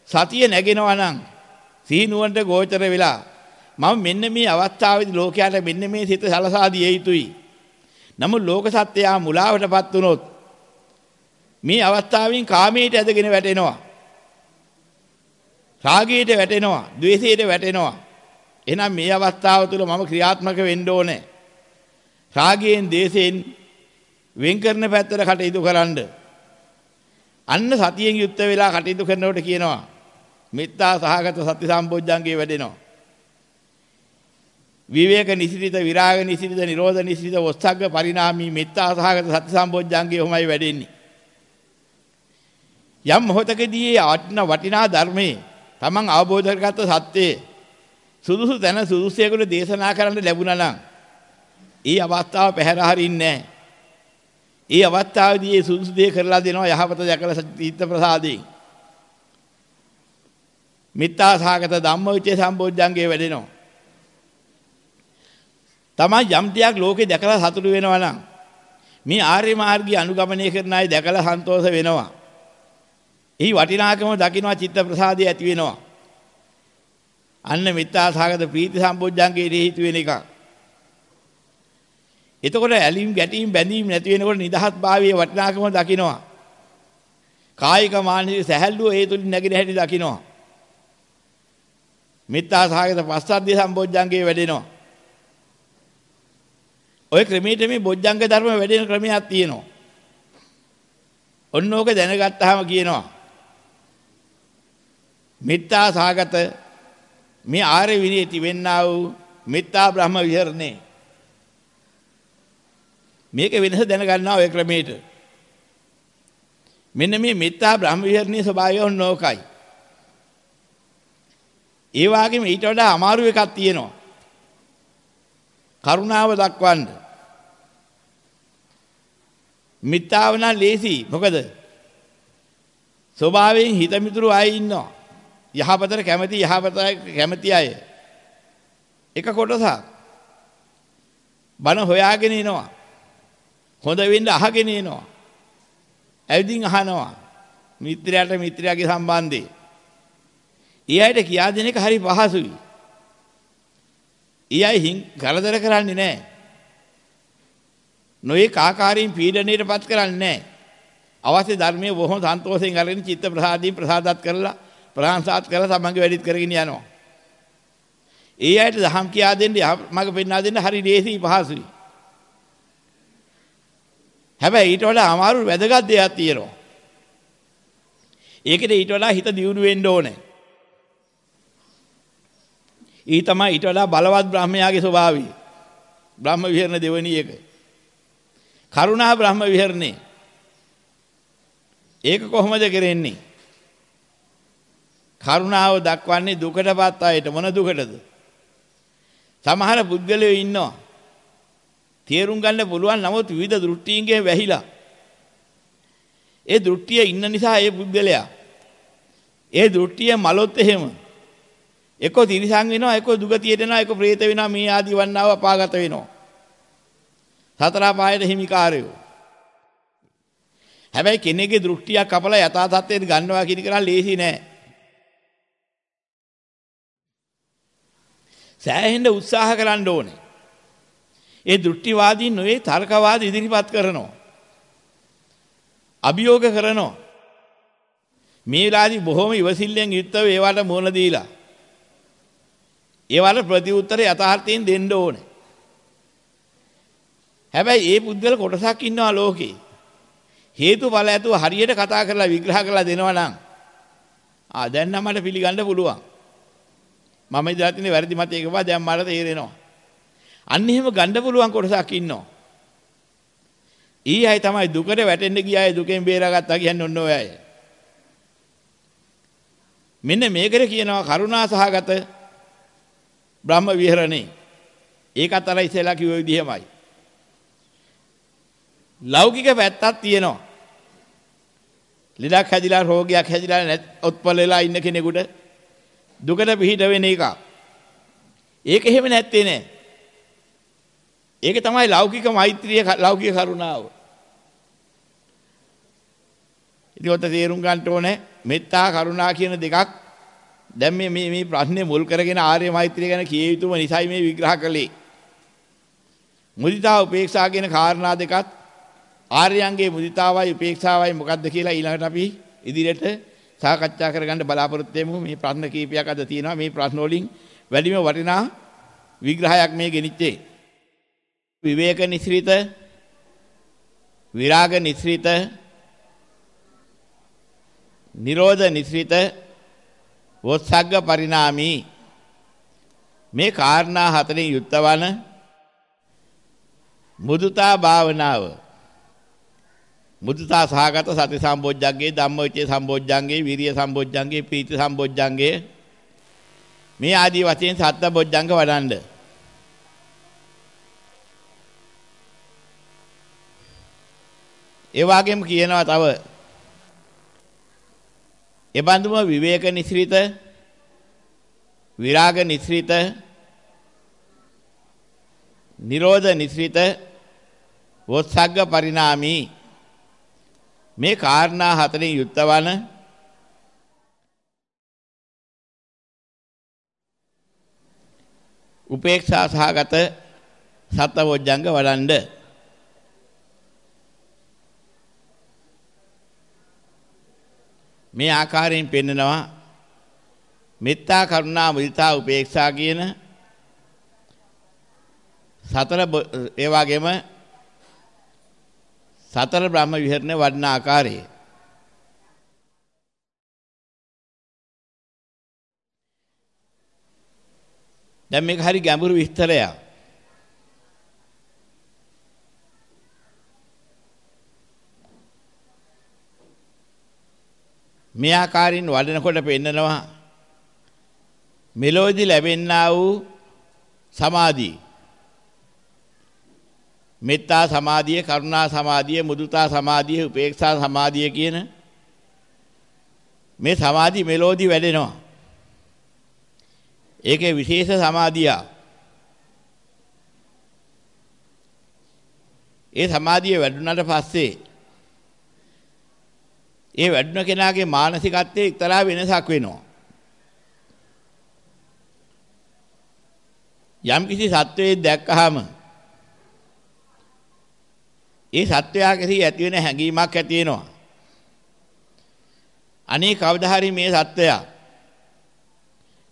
සතිය නැගෙනවා නම් සීනුවන්ට ගෝචර වෙලා මම මෙන්න මේ අවස්ථාවේදී ලෝකයට මෙන්න මේ සිත සලසා දිය යුතුයි. නමුත් ලෝක සත්‍යයා මුලාවටපත් වුනොත් මේ අවස්ථාවෙන් කාමයට ඇදගෙන වැටෙනවා. රාගයට වැටෙනවා, ද්වේෂයට වැටෙනවා. එහෙනම් මේ අවස්ථාව තුළ මම ක්‍රියාත්මක වෙන්න ඕනේ. රාගයෙන් දේශයෙන් වෙන් කරන පැත්තට කටයුතු කරන්න. අන්න සතියෙන් යුක්ත වෙලා කටයුතු කරනකොට කියනවා මෙත්තා සහගත සති සම්බොජ්ජංගේ වැඩෙනවා. විවේක නිසිරිත විරාග නිසිරිත නිරෝධ නිසිරිත වස්සග්ග පරිණාමී මෙත්තා සහගත සති සම්බොජ්ජංගේ ඔහොමයි වැඩෙන්නේ. යම් මොහොතකදී වටිනා වටිනා ධර්මයේ තමන් අවබෝධ කරගත්ත සත්‍යයේ සුදුසු තැන සුදුසුයෙකුට දේශනා කරන්න ලැබුණා නම් ඒ අවස්ථාව පැහැර හරින්නේ ඒ අවස්ථාවේදී ඒ සුදුසු දේ කරලා දෙනවා යහපත දැකලා චිත්ත ප්‍රසාදයෙන්. මිත්‍යා සහගත ධම්මවිචේ සම්බෝධ්‍යංගේ වැඩෙනවා. තමයි යම් තියක් ලෝකේ දැකලා සතුටු වෙනවා නම් මේ ආර්ය මාර්ගය අනුගමනය කරන අය දැකලා සන්තෝෂ වෙනවා. එහි වටිනාකම දකින්නවා චිත්ත ප්‍රසාදය ඇති වෙනවා. අන්න මිත්‍යා සහගත ප්‍රීති සම්බෝධ්‍යංගේ හේතු වෙන එකක්. එතකොට ඇලීම් ගැටීම් බැඳීම් නැති වෙනකොට නිදහස් භාවයේ වටිනාකම දකිනවා. කායික මානසික සැහැල්ලුව ඒ තුලින් නැගින හැටි දකිනවා. මිත්‍යා සහගත පස්සද්ධිය සම්බොජ්ජංගේ වැඩෙනවා. ඔය ක්‍රමයට මේ බොජ්ජංග ධර්ම වැඩෙන ක්‍රමයක් තියෙනවා. ඔන්න ඕක දැනගත්තාම කියනවා. මිත්‍යා සාගත මේ ආර්ය විනී තිබෙන්නා වූ මිත්‍යා බ්‍රහ්ම විහරණේ මේක වෙනස දැනගන්නවා ඔය ක්‍රමයට. මෙන්න මේ මිත්‍යා බ්‍රහ්ම විහරණයේ ස්වභාවය ඕනෝකයි. ඒ වගේම ඊට වඩා අමාරු එකක් තියෙනවා. කරුණාව දක්වන්න. මිත්‍යාව නම් ලේසි. මොකද? ස්වභාවයෙන් හිත මිතුරු අය ඉන්නවා. යහපතට කැමති යහපත කැමති අය. එක කොටසක්. බන හොයාගෙන එනවා. හොඳ වෙන්න අහගෙන එනවා. ඇවිදින් අහනවා. මිත්‍රයාට මිත්‍රයාගේ සම්බන්ධේ. ඊ අයට කියා දෙන එක හරි පහසුයි. ඊ අය හින් කරදර කරන්නේ නැහැ. නොයේ කාකාරීන් පීඩණයටපත් කරන්නේ නැහැ. අවශ්‍ය ධර්මයේ බොහොම සන්තෝෂයෙන් අරගෙන චිත්ත ප්‍රසාදීන් ප්‍රසාදත් කරලා ප්‍රාන්සාත් කරලා තමන්ගේ වැඩිත් කරගෙන යනවා. ඒ අයට දහම් කියා දෙන්න මග පෙන්වා දෙන්න හරි ලේසි පහසුයි. හැබැයි ඊට වඩා අමාරු වැදගත් දෙයක් තියෙනවා. ඒකේ ඊට වඩා හිත දියුණු වෙන්න ඕනේ. ඊ තමයි ඊට වඩා බලවත් බ්‍රහ්මයාගේ ස්වභාවය. බ්‍රහ්ම විහරණ දෙවෙනි එක. කරුණා බ්‍රහ්ම විහරණේ. ඒක කොහොමද කරෙන්නේ? කරුණාව දක්වන්නේ දුකටපත් අයට මොන දුකටද? සමහර පුද්ගලයෝ ඉන්නවා. තේරුම් ගන්න පුළුවන් නමුත් විවිධ දෘෂ්ටීන්ගෙන් වැහිලා. ඒ දෘෂ්ටිය ඉන්න නිසා ඒ පුද්ගලයා ඒ දෘෂ්ටිය මලොත් එහෙම එක්ක තිරිසන් වෙනවා එක්ක දුගතියට යනවා එක්ක ප්‍රේත වෙනවා මේ ආදි වන්නාව අපාගත වෙනවා. සතර පායට හිමිකාරයෝ. හැබැයි කෙනෙක්ගේ දෘෂ්ටියක් කපලා යථා තත්ත්වයට ගන්නවා කියන කරා ලේසි නෑ. සෑහෙන්න උත්සාහ කරන්න ඕනේ. ඒ දෘෂ්ටිවාදීන් නොවේ තර්කවාද ඉදිරිපත් කරනවා. අභියෝග කරනවා. මේ වෙලාවේදී බොහොම ඉවසිල්ලෙන් යුක්තව ඒවට මුහුණ දීලා. ඒවට ප්‍රතිඋත්තර යථාර්ථයෙන් දෙන්න ඕනේ. හැබැයි ඒ පුද්ගල කොටසක් ඉන්නවා ලෝකේ. හේතුඵල ඇතුව හරියට කතා කරලා විග්‍රහ කරලා දෙනවා නම් ආ දැන් නම් මට පිළිගන්න පුළුවන්. මම ඉඳලා තියෙන වැරදි මතයක පස්සේ දැන් මට තේරෙනවා. අන්න එහෙම ගන්න පුළුවන් කොටසක් ඉන්නවා. ඊ අය තමයි දුකට වැටෙන්න ගිය අය දුකෙන් බේරාගත්තා කියන්නේ ඔන්න ඔය අය. මෙන්න මේකට කියනවා කරුණා සහගත බ්‍රහ්ම විහරණේ. ඒකත් අර ඉස්සෙල්ලා කිව්ව විදිහමයි. ලෞකික පැත්තක් තියෙනවා. ලෙඩක් හැදිලා රෝගයක් හැදිලා නැත් උත්පල වෙලා ඉන්න කෙනෙකුට දුකට පිහිට වෙන එක. ඒක එහෙම නැත්තේ නෑ. ඒක තමයි ලෞකික මෛත්‍රිය ලෞකික කරුණාව. ඉතින් ඔත තේරුම් ගන්න ඕනේ මෙත්තා කරුණා කියන දෙකක් දැන් මේ මේ මේ ප්‍රශ්නේ මුල් කරගෙන ආර්ය මෛත්‍රිය ගැන කිය යුතුම නිසයි මේ විග්‍රහ කළේ. මුදිතා උපේක්ෂා කියන කාරණා දෙකත් ආර්යයන්ගේ මුදිතාවයි උපේක්ෂාවයි මොකක්ද කියලා ඊළඟට අපි ඉදිරියට සාකච්ඡා කරගන්න බලාපොරොත්තු වෙමු. මේ ප්‍රශ්න කීපයක් අද තියෙනවා. මේ ප්‍රශ්න වලින් වැඩිම වටිනා විග්‍රහයක් මේ ගෙනිච්චේ. විවේක නිස්ෘත විරාග නිස්ෘත නිරෝධ නිස්ෘත වොත්සග්ග පරිණාමී. මේ කාරණා හතරෙන් යුක්තවන මුදුතා භාවනාව. මුදුතා සහගත සති සම්බොජ්ජංගේ ධම්මවිචේ සම්බොජ්ජංගේ විරිය සම්බොජ්ජංගේ ප්‍රීති සම්බොජ්ජංගේ මේ ආදී වශයෙන් සත්ත බොජ්ජංග වඩන්න ඒ වගේම කියනවා තව එබඳුම විවේක නිස්ෘත විරාග නිස්ෘත නිරෝධ නිස්ෘත වොත්සග්ග පරිණාමී. මේ කාරණා හතරෙන් යුක්තවන උපේක්ෂා සහගත සත්වොජ්ජංග වඩන්ඩ මේ ආකාරයෙන් පෙන්නනවා මෙත්තා කරුණා මුදිතා උපේක්ෂා කියන සතර ඒ වගේම සතර බ්‍රහ්ම විහරණ වඩන ආකාරය. දැන් මේක හරි ගැඹුරු විස්තරයක්. මේ ආකාරයෙන් වඩනකොට පෙන්නනවා මෙලොවදී ලැබෙන්නා වූ සමාධිය. මෙත්තා සමාධිය කරුණා සමාධිය මුදුතා සමාධිය උපේක්ෂා සමාධිය කියන මේ සමාධි මෙලොවදී වැඩෙනවා. ඒකේ විශේෂ සමාධිය ඒ සමාධිය වැඩුණාට පස්සේ ඒ වැඩුණ කෙනාගේ මානසිකත්වයේ එක්තරා වෙනසක් වෙනවා. යම් කිසි සත්වයේ දැක්කහම ඒ සත්වයා කෙරෙහි ඇති වෙන හැඟීමක් ඇති වෙනවා. අනේ කවදා හරි මේ සත්වයා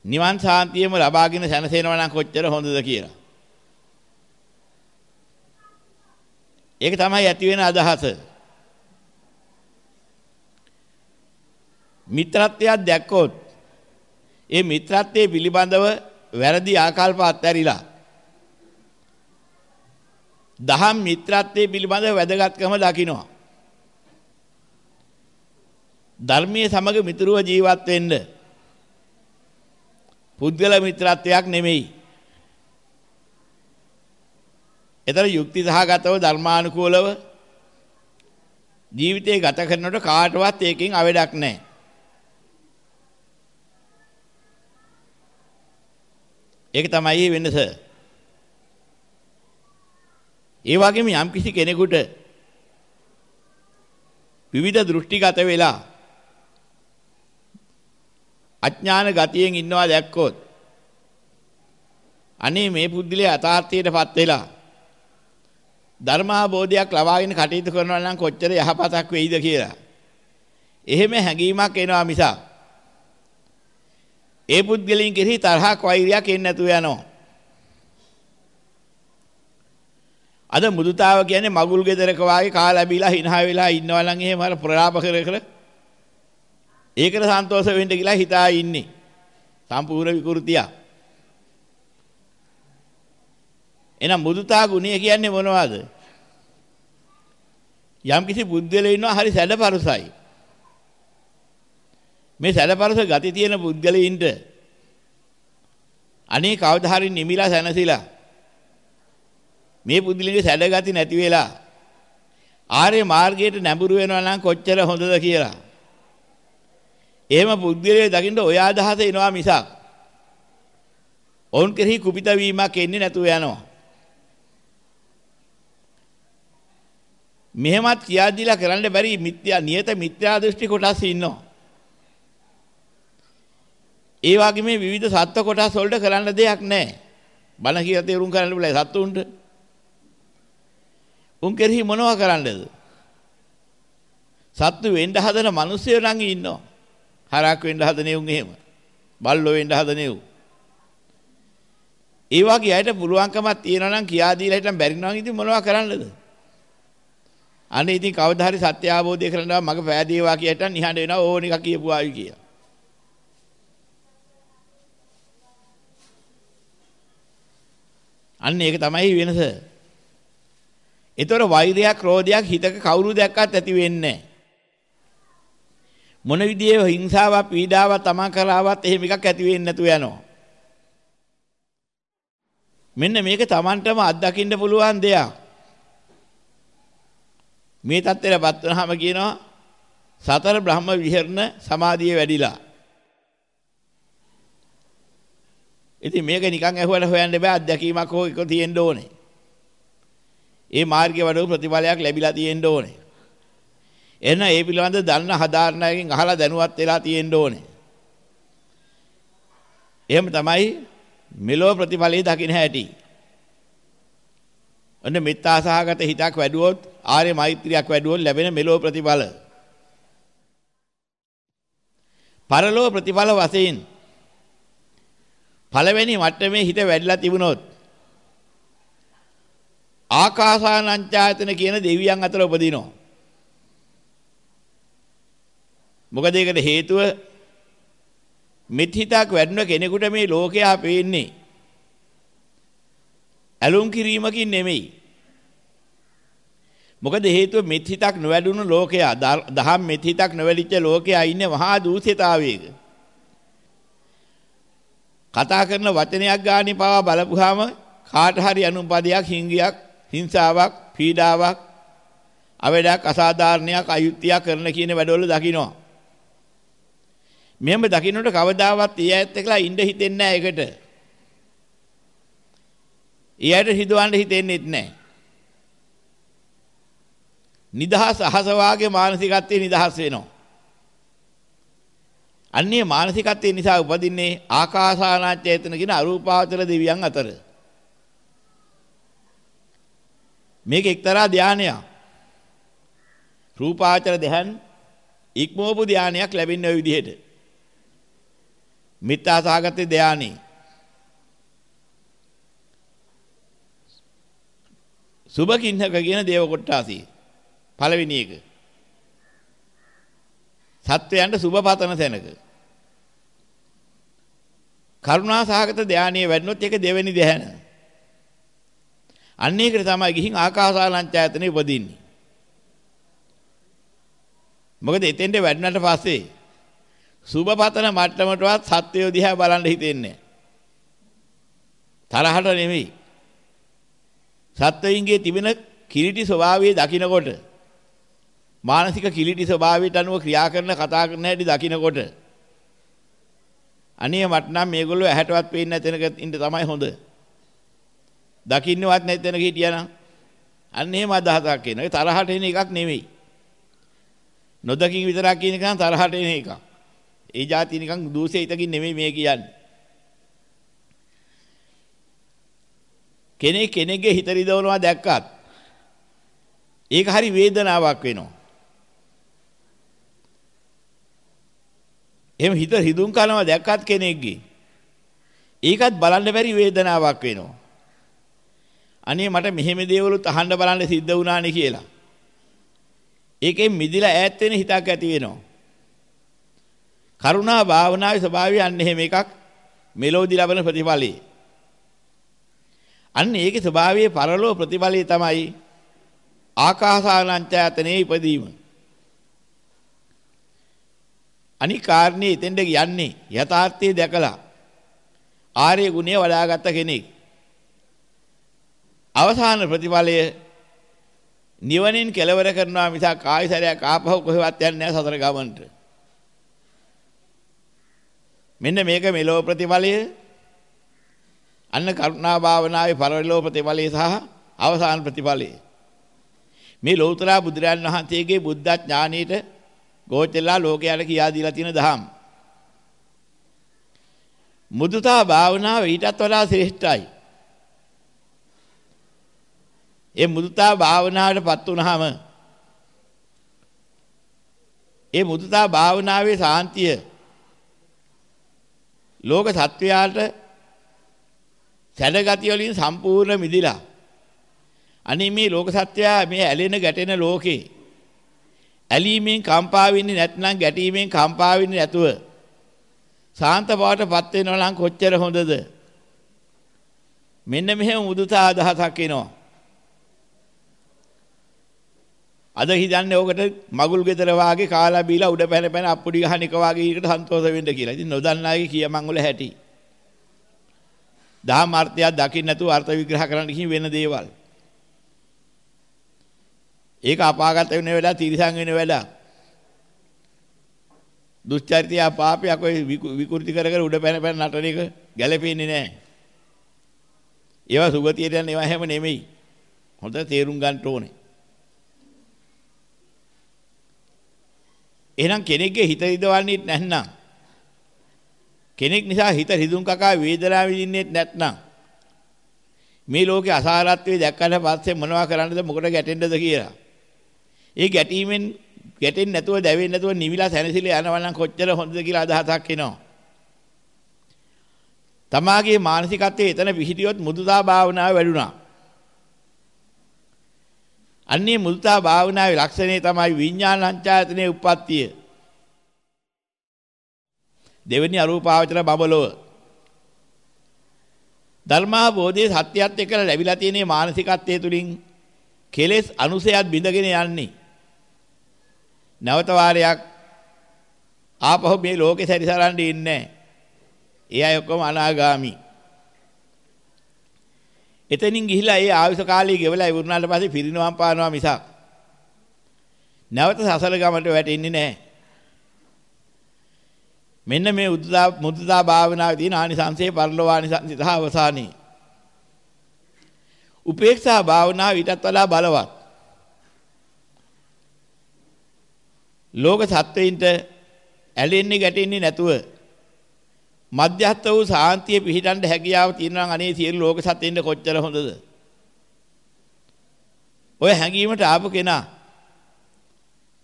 නිවන් සාන්තියම ලබාගෙන සැනසෙනවා නම් කොච්චර හොඳද කියලා. ඒක තමයි ඇති වෙන අදහස. මිත්‍රත්වයක් දැක්කොත් ඒ මිත්‍රත්වයේ පිළිබඳව වැරදි ආකල්ප අත්හැරිලා දහම් මිත්‍රත්වයේ පිළිබඳව වැදගත්කම දකිනවා ධර්මයේ සමග මිතුරුව ජීවත් වෙන්න පුද්ගල මිත්‍රත්වයක් නෙමෙයි. ඒතර යුක්ති සහගතව ධර්මානුකූලව ජීවිතේ ගත කරනකොට කාටවත් ඒකෙන් අවඩක් නැහැ. ඒක තමයි වෙනස. ඒ වගේම යම්කිසි කෙනෙකුට විවිධ දෘෂ්ටිගත වෙලා අඥාන ගතියෙන් ඉන්නවා දැක්කොත් අනේ මේ පුද්ගලයා යථාර්ථයටපත් වෙලා ධර්මාබෝධයක් ලබාගෙන කටයුතු කරනවා නම් කොච්චර යහපතක් වෙයිද කියලා. එහෙම හැඟීමක් එනවා මිසක් ඒ පුද්ගලයන් කෙරෙහි තරහක් වෛරයක් එන්නේ නැතුව යනවා. අද මුදුතාව කියන්නේ මගුල් ගෙදරක වාගේ කාලා බීලා හිනහ වෙලා ඉන්නවා නම් එහෙම අර ප්‍රලාප කර කර ඒකට සන්තෝෂ වෙන්න කියලා හිතා ඉන්නේ. සම්පූර්ණ විකෘතිය. එහෙනම් මුදුතා ගුණය කියන්නේ මොනවද? යම් කිසි බුද්ධලේ ඉන්නවා හරි සැඩපරුසයි. මේ සැඩපරුස ගති තියෙන පුද්ගලයින්ට අනේ කවදා හරි නිමිලා සැනසিলা මේ පුද්ගලගේ සැඩ ගති නැති වෙලා ආර්ය මාර්ගයට නැඹුරු වෙනවා නම් කොච්චර හොඳද කියලා එහෙම පුද්ගලයේ දකින්න ඔය අදහස එනවා මිසක් ඔවුන් කෙරෙහි කුපිත වීමක් එන්නේ නැතුව යනවා. මෙහෙමත් කියා දීලා කරන්න බැරි මිත්‍යා නියත මිත්‍යා දෘෂ්ටි කොටස් ඉන්නවා. ඒ වගේ මේ විවිධ සත්ත්ව කොටස් වලට කරන්න දෙයක් නැහැ. බණ කියලා තේරුම් කරන්න බෑ සත්තුන්ට. උන් කෙරෙහි මොනවා කරන්නද? සත්තු වෙන්න හදන මිනිස්සු නම් ඉන්නවා. හරක් වෙන්න හදනේ උන් එහෙම. බල්ලෝ වෙන්න හදනේ උන්. ඒ වගේ අයට පුළුවන්කමක් තියෙනවා නම් කියා දීලා හිටන් බැරි නම් ඉතින් මොනවා කරන්නද? අනේ ඉතින් කවදා හරි සත්‍ය අවබෝධය කරනවා මග පෑදේවා කියටන් නිහඬ වෙනවා ඕන එක කියපු ආවි කියලා. අන්න ඒක තමයි වෙනස. ඒතර වෛරයක්, ක්‍රෝධයක් හිතක කවුරු දැක්කත් ඇති වෙන්නේ නැහැ. මොන විදිහේ හිංසාවක් පීඩාවක් තමන් කරාවත් එහෙම එකක් ඇති වෙන්නේ නැතුව යනවා. මෙන්න මේක තමන්ටම අත්දකින්න පුළුවන් දෙයක්. මේ தත්ත්වයටපත් වුනහම කියනවා සතර බ්‍රහ්ම විහරණ සමාධිය වැඩිලා. ඉතින් මේක නිකන් ඇහුවට හොයන්න බෑ අත්දැකීමක් හෝ එක තියෙන්න ඕනේ. ඒ මාර්ගයේ වඩ ප්‍රතිඵලයක් ලැබිලා තියෙන්න ඕනේ. එන ඒ පිළිබඳ දන්න හදාරණයකින් අහලා දැනුවත් වෙලා තියෙන්න ඕනේ. එහෙම තමයි මෙලෝ ප්‍රතිඵලයේ දකින්න හැටි. ඔන්න මෙත්තාසහගත හිතක් වැඩුවොත් ආර්ය මෛත්‍රියක් වැඩුවොත් ලැබෙන මෙලෝ ප්‍රතිඵල. පරලෝ ප්‍රතිඵල වශයෙන් පළවෙනි මට්ටමේ හිත වැඩිලා තිබුණොත් ආකාසානංචායතන කියන දෙවියන් අතර උපදිනවා. මොකද ඒකට හේතුව මෙත් හිතක් වැඩන කෙනෙකුට මේ ලෝකයා පේන්නේ ඇලුම් කිරීමකින් නෙමෙයි. මොකද හේතුව මෙත් හිතක් නොවැඩුණු ලෝකයා දහම් මෙත් හිතක් නොවැඩිච්ච ලෝකයා ඉන්නේ මහා දූෂිතාවයක. කතා කරන වචනයක් ගානේ පවා බලපුවාම කාට හරි අනුපදයක් හිංගියක් හිංසාවක් පීඩාවක් අවඩක් අසාධාරණයක් අයුක්තියක් කරන කියන වැඩවල දකින්නවා. මෙහෙම දකින්නට කවදාවත් ඊ ඇත්ත කියලා ඉඳ හිතෙන්නේ නැහැ ඒකට. ඊයට හිතවන්න හිතෙන්නේත් නැහැ. නිදහස් අහස වාගේ මානසිකත්වයේ නිදහස් වෙනවා. අන්නේ මානසිකත්වයේ නිසා උපදින්නේ ආකාසානාචේතන කියන අරූපාවචර දෙවියන් අතර. මේක එක්තරා ධානයක්. රූපාවචර දෙහන් ඉක්මවපු ධානයක් ලැබෙන්නේ ওই විදිහට. මිත්‍යා සහගත ධානී. සුභකින්නක කියන දේව කොටාසී පළවෙනි එක. සත්වයන්ට සුබ පතන තැනක. කරුණා සහගත ධානයේ වැඩනොත් ඒක දෙවෙනි ධ්‍යාන. අන්න ඒකට තමයි ගිහින් ආකාසාලංචායතනෙ උපදින්නේ. මොකද එතෙන්ට වැඩනට පස්සේ සුබ පතන මට්ටමටවත් සත්වයෝ දිහා බලන්න හිතෙන්නේ තරහට නෙමෙයි. සත්වයින්ගේ තිබෙන කිලිටි ස්වභාවය දකිනකොට මානසික කිලිටි ස්වභාවයට අනුව ක්‍රියා කරන කතා කරන හැටි දකිනකොට අනේ මට නම් මේගොල්ලෝ ඇහැටවත් පේන්නේ නැතනක ඉන්න තමයි හොඳ. දකින්නවත් නැතනක හිටියනම් අන්න එහෙම අදහසක් එනවා. ඒ තරහට එන එකක් නෙමෙයි. නොදකින් විතරක් කියන එක නම් තරහට එන එකක්. ඒ જાති නිකන් දූෂිතකින් නෙමෙයි මේ කියන්නේ. කෙනෙක් කෙනෙක්ගේ හිත රිදවනවා දැක්කත් ඒක හරි වේදනාවක් වෙනවා. එහෙම හිත හිදුම් කරනවා දැක්කත් කෙනෙක්ගේ ඒකත් බලන්න බැරි වේදනාවක් වෙනවා. අනේ මට මෙහෙම දේවලුත් අහන්න බලන්න සිද්ධ වුණානේ කියලා. ඒකෙන් මිදිලා ඈත් වෙන හිතක් ඇති වෙනවා. කරුණා භාවනාවේ ස්වභාවය අන්න එහෙම එකක් මෙලෝදි ලබන ප්‍රතිඵලයි. අන්න ඒකේ ස්වභාවයේ පරලෝ ප්‍රතිඵලය තමයි ආකාසානංචයතනේ ඉපදීම. අනික් කාරණේ එතෙන්ට යන්නේ යථාර්ථය දැකලා ආර්ය ගුණය වඩාගත් කෙනෙක්. අවසාන ප්‍රතිඵලය නිවනින් කෙලවර කරනවා මිසක් ආයසරයක් ආපහු කොහෙවත් යන්නේ නැහැ සතර ගමන්ට. මෙන්න මේක මෙලෝ ප්‍රතිඵලය අන්න කරුණා භාවනාවේ පරලෝ ප්‍රතිඵලය සහ අවසාන ප්‍රතිඵලය. මේ ලෞතර බුදුරයන් වහන්සේගේ බුද්ධ ඥානීයට ගෝචරලා ලෝකයට කියා දීලා තියෙන දහම්. මුදුතා භාවනාව ඊටත් වඩා ශ්‍රේෂ්ඨයි. ඒ මුදුතා භාවනාවටපත් වුනහම ඒ මුදුතා භාවනාවේ සාන්තිය ලෝක සත්වයාට සැඩගතිය වලින් සම්පූර්ණ මිදිලා අනේ මේ ලෝක සත්වයා මේ ඇලෙන ගැටෙන ලෝකේ ඇලීමෙන් කම්පා වෙන්නේ නැත්නම් ගැටීමෙන් කම්පා වෙන්නේ නැතුව සාන්ත බවටපත් වෙනවා නම් කොච්චර හොඳද මෙන්න මෙහෙම මුදුතා අදහසක් එනවා අද හිතන්නේ ඕකට මගුල් ගෙදර වාගේ කාලා බීලා උඩ පැන පැන අප්පුඩි ගහන එක වාගේ ඊකට සන්තෝෂ වෙන්න කියලා. ඉතින් නොදන්නාගේ කියමන් වල හැටි. දහම් අර්ථයක් දකින්න නැතුව අර්ථ විග්‍රහ කරන්න කිසි වෙන දේවල්. ඒක අපාගත වෙන වෙලාව තිරිසන් වෙන වෙලාව. දුස්චරිතය පාපයක් ඔය විකෘති කර කර උඩ පැන පැන නටන එක ගැළපෙන්නේ නැහැ. ඒවා සුගතියට යන ඒවා හැම නෙමෙයි. හොඳ තේරුම් ගන්න ඕනේ. එහෙනම් කෙනෙක්ගේ හිත රිදවන්නේ නැත්නම් කෙනෙක් නිසා හිත රිදුම් කකා වේදනාව විඳින්නේ නැත්නම් මේ ලෝකේ අසාරත්වයේ දැක්කට පස්සේ මොනවා කරන්නද මොකට ගැටෙන්නද කියලා ඒ ගැටීමෙන් ගැටෙන්නේ නැතුව දැවෙන්නේ නැතුව නිවිලා සැනසෙලා යනවා නම් කොච්චර හොඳද කියලා අදහසක් එනවා. තමාගේ මානසිකත්වයේ එතන පිහිටියොත් මුදුතා භාවනාව වැඩුණා. අන්නේ මුදිතා භාවනාවේ ලක්ෂණය තමයි විඥානංචායතනයේ උප්පත්තිය. දෙවෙනි අරූපාවචර බබලෝ ධර්මාබෝධයේ සත්‍යයත් එක්ක ලැබිලා තියෙන මානසිකත්වයේ තුලින් කෙලෙස් අනුසයත් බිඳගෙන යන්නේ. නැවත වාරයක් ආපහු මේ ලෝකේ සැරිසරන්න ඉන්නේ ඒ අය ඔක්කොම අනාගාමි. එතනින් ගිහිලා ඒ ආයුෂ කාලය ගෙවලා ඉවරනාට පස්සේ පිරිනවම් පානවා මිසක් නැවත සසල ගමට වැටෙන්නේ නැහැ. මෙන්න මේ උද්දා මුද්දා භාවනාවේ තියෙන ආනිසංසයේ පරිලෝවානිසංසය සහ අවසානයේ. උපේක්ෂා භාවනාව ඊටත් වඩා බලවත්. ලෝක සත්වයින්ට ඇලෙන්නේ ගැටෙන්නේ නැතුව මධ්‍යස්ත වූ සාන්තිය පිහිටන්න හැකියාව තියෙනවා නම් අනේ සියලු ලෝක සත්ත්වෙන්න කොච්චර හොඳද? ඔය හැඟීමට ආපු කෙනා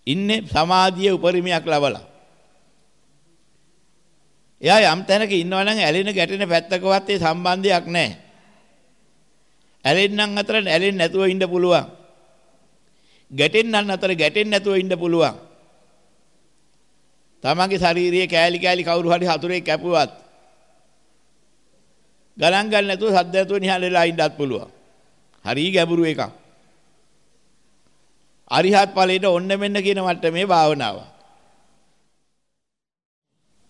ඉන්නේ සමාධියේ උපරිමයක් ලබලා. එයා යම් තැනක ඉන්නවා නම් ඇලෙන ගැටෙන පැත්තකවත් ඒ සම්බන්ධයක් නැහැ. ඇලෙන්නන් අතර ඇලෙන්නේ නැතුව ඉන්න පුළුවන්. ගැටෙන්නන් අතර ගැටෙන්නේ නැතුව ඉන්න පුළුවන්. තමන්ගේ ශාරීරියේ කෑලි කෑලි කවුරු හරි හතුරෙක් කැපුවත් ගණන් ගන්න නැතුව සද්ද නැතුව නිහඬලා ඉන්නත් පුළුවන්. හරි ගැඹුරු එකක්. අරිහත් ඵලයට ඔන්න මෙන්න කියන මට්ටමේ භාවනාව.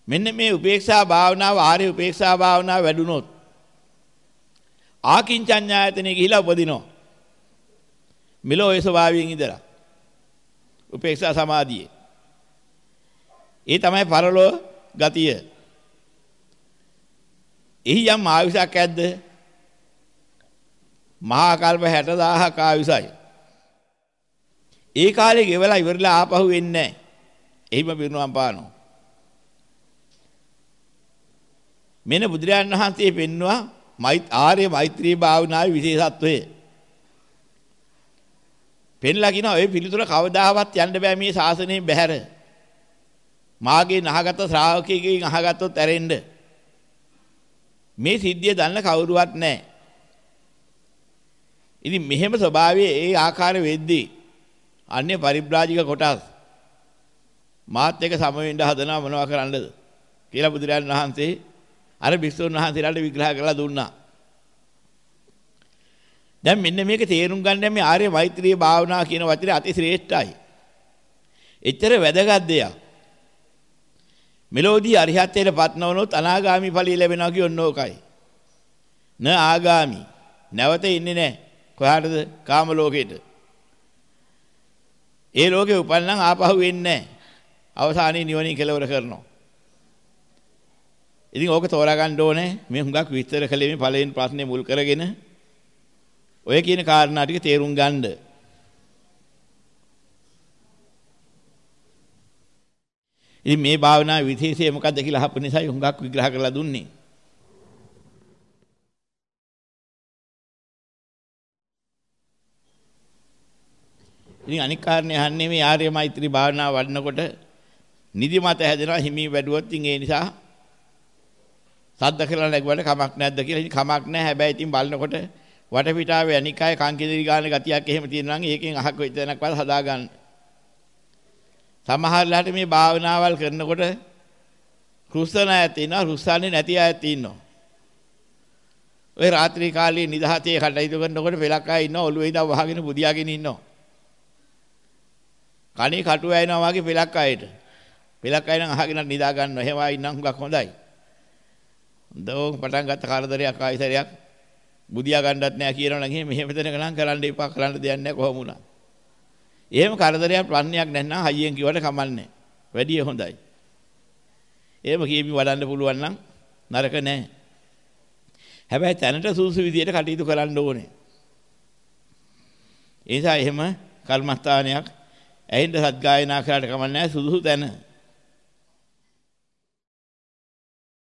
මෙන්න මේ උපේක්ෂා භාවනාව ආර්ය උපේක්ෂා භාවනාව වැඩුණොත් ආකින්චඤ්ඤායතනෙ ගිහිලා උපදිනවා. මෙලෝ ඒ ස්වභාවයෙන් ඉඳලා. උපේක්ෂා සමාධියේ ඒ තමයි පරලෝ ගතිය. එහි යම් ආයුෂක් ඇද්ද? මහා කල්ප 60000ක ආයුෂයි. ඒ කාලේ ගෙවලා ඉවරලා ආපහු වෙන්නේ නැහැ. එහිම පිරුණම් පානවා. මෙන්න බුදුරජාණන් වහන්සේ පෙන්නවා ආර්ය මෛත්‍රී භාවනාවේ විශේෂත්වය. පෙන්ලා කියනවා ඔය පිළිතුර කවදාවත් යන්න බෑ මේ ශාසනයෙන් බැහැර. මාගේ නහගත ශ්‍රාවකයෙක්ගෙන් අහගත්තොත් ඇරෙන්න. මේ සිද්ධිය දන්න කවුරුවත් නැහැ. ඉතින් මෙහෙම ස්වභාවයේ ඒ ආකාර වෙද්දී අන්‍ය පරිබ්‍රාජික කොටස් මාත් එක්ක සම වෙන්න හදනවා මොනවා කරන්නද කියලා බුදුරජාණන් වහන්සේ අර භික්ෂුන් වහන්සේලාට විග්‍රහ කරලා දුන්නා. දැන් මෙන්න මේක තේරුම් ගන්න මේ ආර්ය මෛත්‍රී භාවනා කියන වචනේ අති ශ්‍රේෂ්ඨයි. එච්චර වැදගත් දෙයක්. මෙලෝදී අරිහත්ත්වයටපත් නොවනොත් අනාගාමි ඵලිය ලැබෙනවා කියොන්න ඕකයි. න ආගාමි නැවත ඉන්නේ නැහැ. කොහාටද? කාම ලෝකෙට. ඒ ලෝකේ උපන්නම් ආපහු වෙන්නේ නැහැ. අවසානයේ නිවනින් කෙලවර කරනවා. ඉතින් ඕක තෝරා ගන්න ඕනේ. මේ හුඟක් විස්තර කළේ මේ පළවෙනි ප්‍රශ්නේ මුල් කරගෙන ඔය කියන කාරණා ටික තේරුම් ගන්න. ඉතින් මේ භාවනාවේ විශේෂය මොකක්ද කියලා අහපු නිසායි හුඟක් විග්‍රහ කරලා දුන්නේ. ඉතින් අනික් කාරණේ අහන්නේ මේ ආර්ය මෛත්‍රී භාවනාව වඩනකොට නිදිමත හැදෙනවා හිමි වැඩුවොත් ඉතින් ඒ නිසා සද්ද කියලා නැගුවට කමක් නැද්ද කියලා ඉතින් කමක් නැහැ හැබැයි ඉතින් බලනකොට වටපිටාවේ අනික් අය කංකිදිරි ගාන ගතියක් එහෙම තියෙනවා නම් ඒකෙන් අහක් වෙච්ච තැනක්වත් හදා ගන්න. සමහරලාට මේ භාවනාවල් කරනකොට රුස්සන ඇති ඉන්නවා රුස්සන්නේ නැති අයත් ඉන්නවා. ඔය රාත්‍රී කාලේ නිදහසේ කටයුතු කරනකොට පෙලක් අය ඉන්නවා ඔළුවේ ඉඳන් වහගෙන බුදියාගෙන ඉන්නවා. කණේ කටු වැයෙනවා වගේ පෙලක් අයට. පෙලක් අය නම් අහගෙන නිදා ගන්නවා. එහෙම අය ඉන්නම් හුඟක් හොඳයි. දෝන් පටන් ගත්ත කරදරයක් ආයිසරයක් බුදියා ගන්නවත් නෑ කියනවා නම් එහෙම මෙහෙම තැනක නම් කරන්න එපා කරන්න දෙයක් නෑ කොහොම වුණා. එහෙම කරදරයක් ප්‍රඥයක් නැත්නම් හයියෙන් කිව්වට කමන්නේ. වැඩිය හොඳයි. එහෙම කියමි වඩන්න පුළුවන් නම් නරක නෑ. හැබැයි තැනට සුසු විදියට කටයුතු කරන්න ඕනේ. ඒ නිසා එහෙම කර්මස්ථානයක් ඇහිඳ සත්ගායනා කරාට කමන්නේ සුදුසු තැන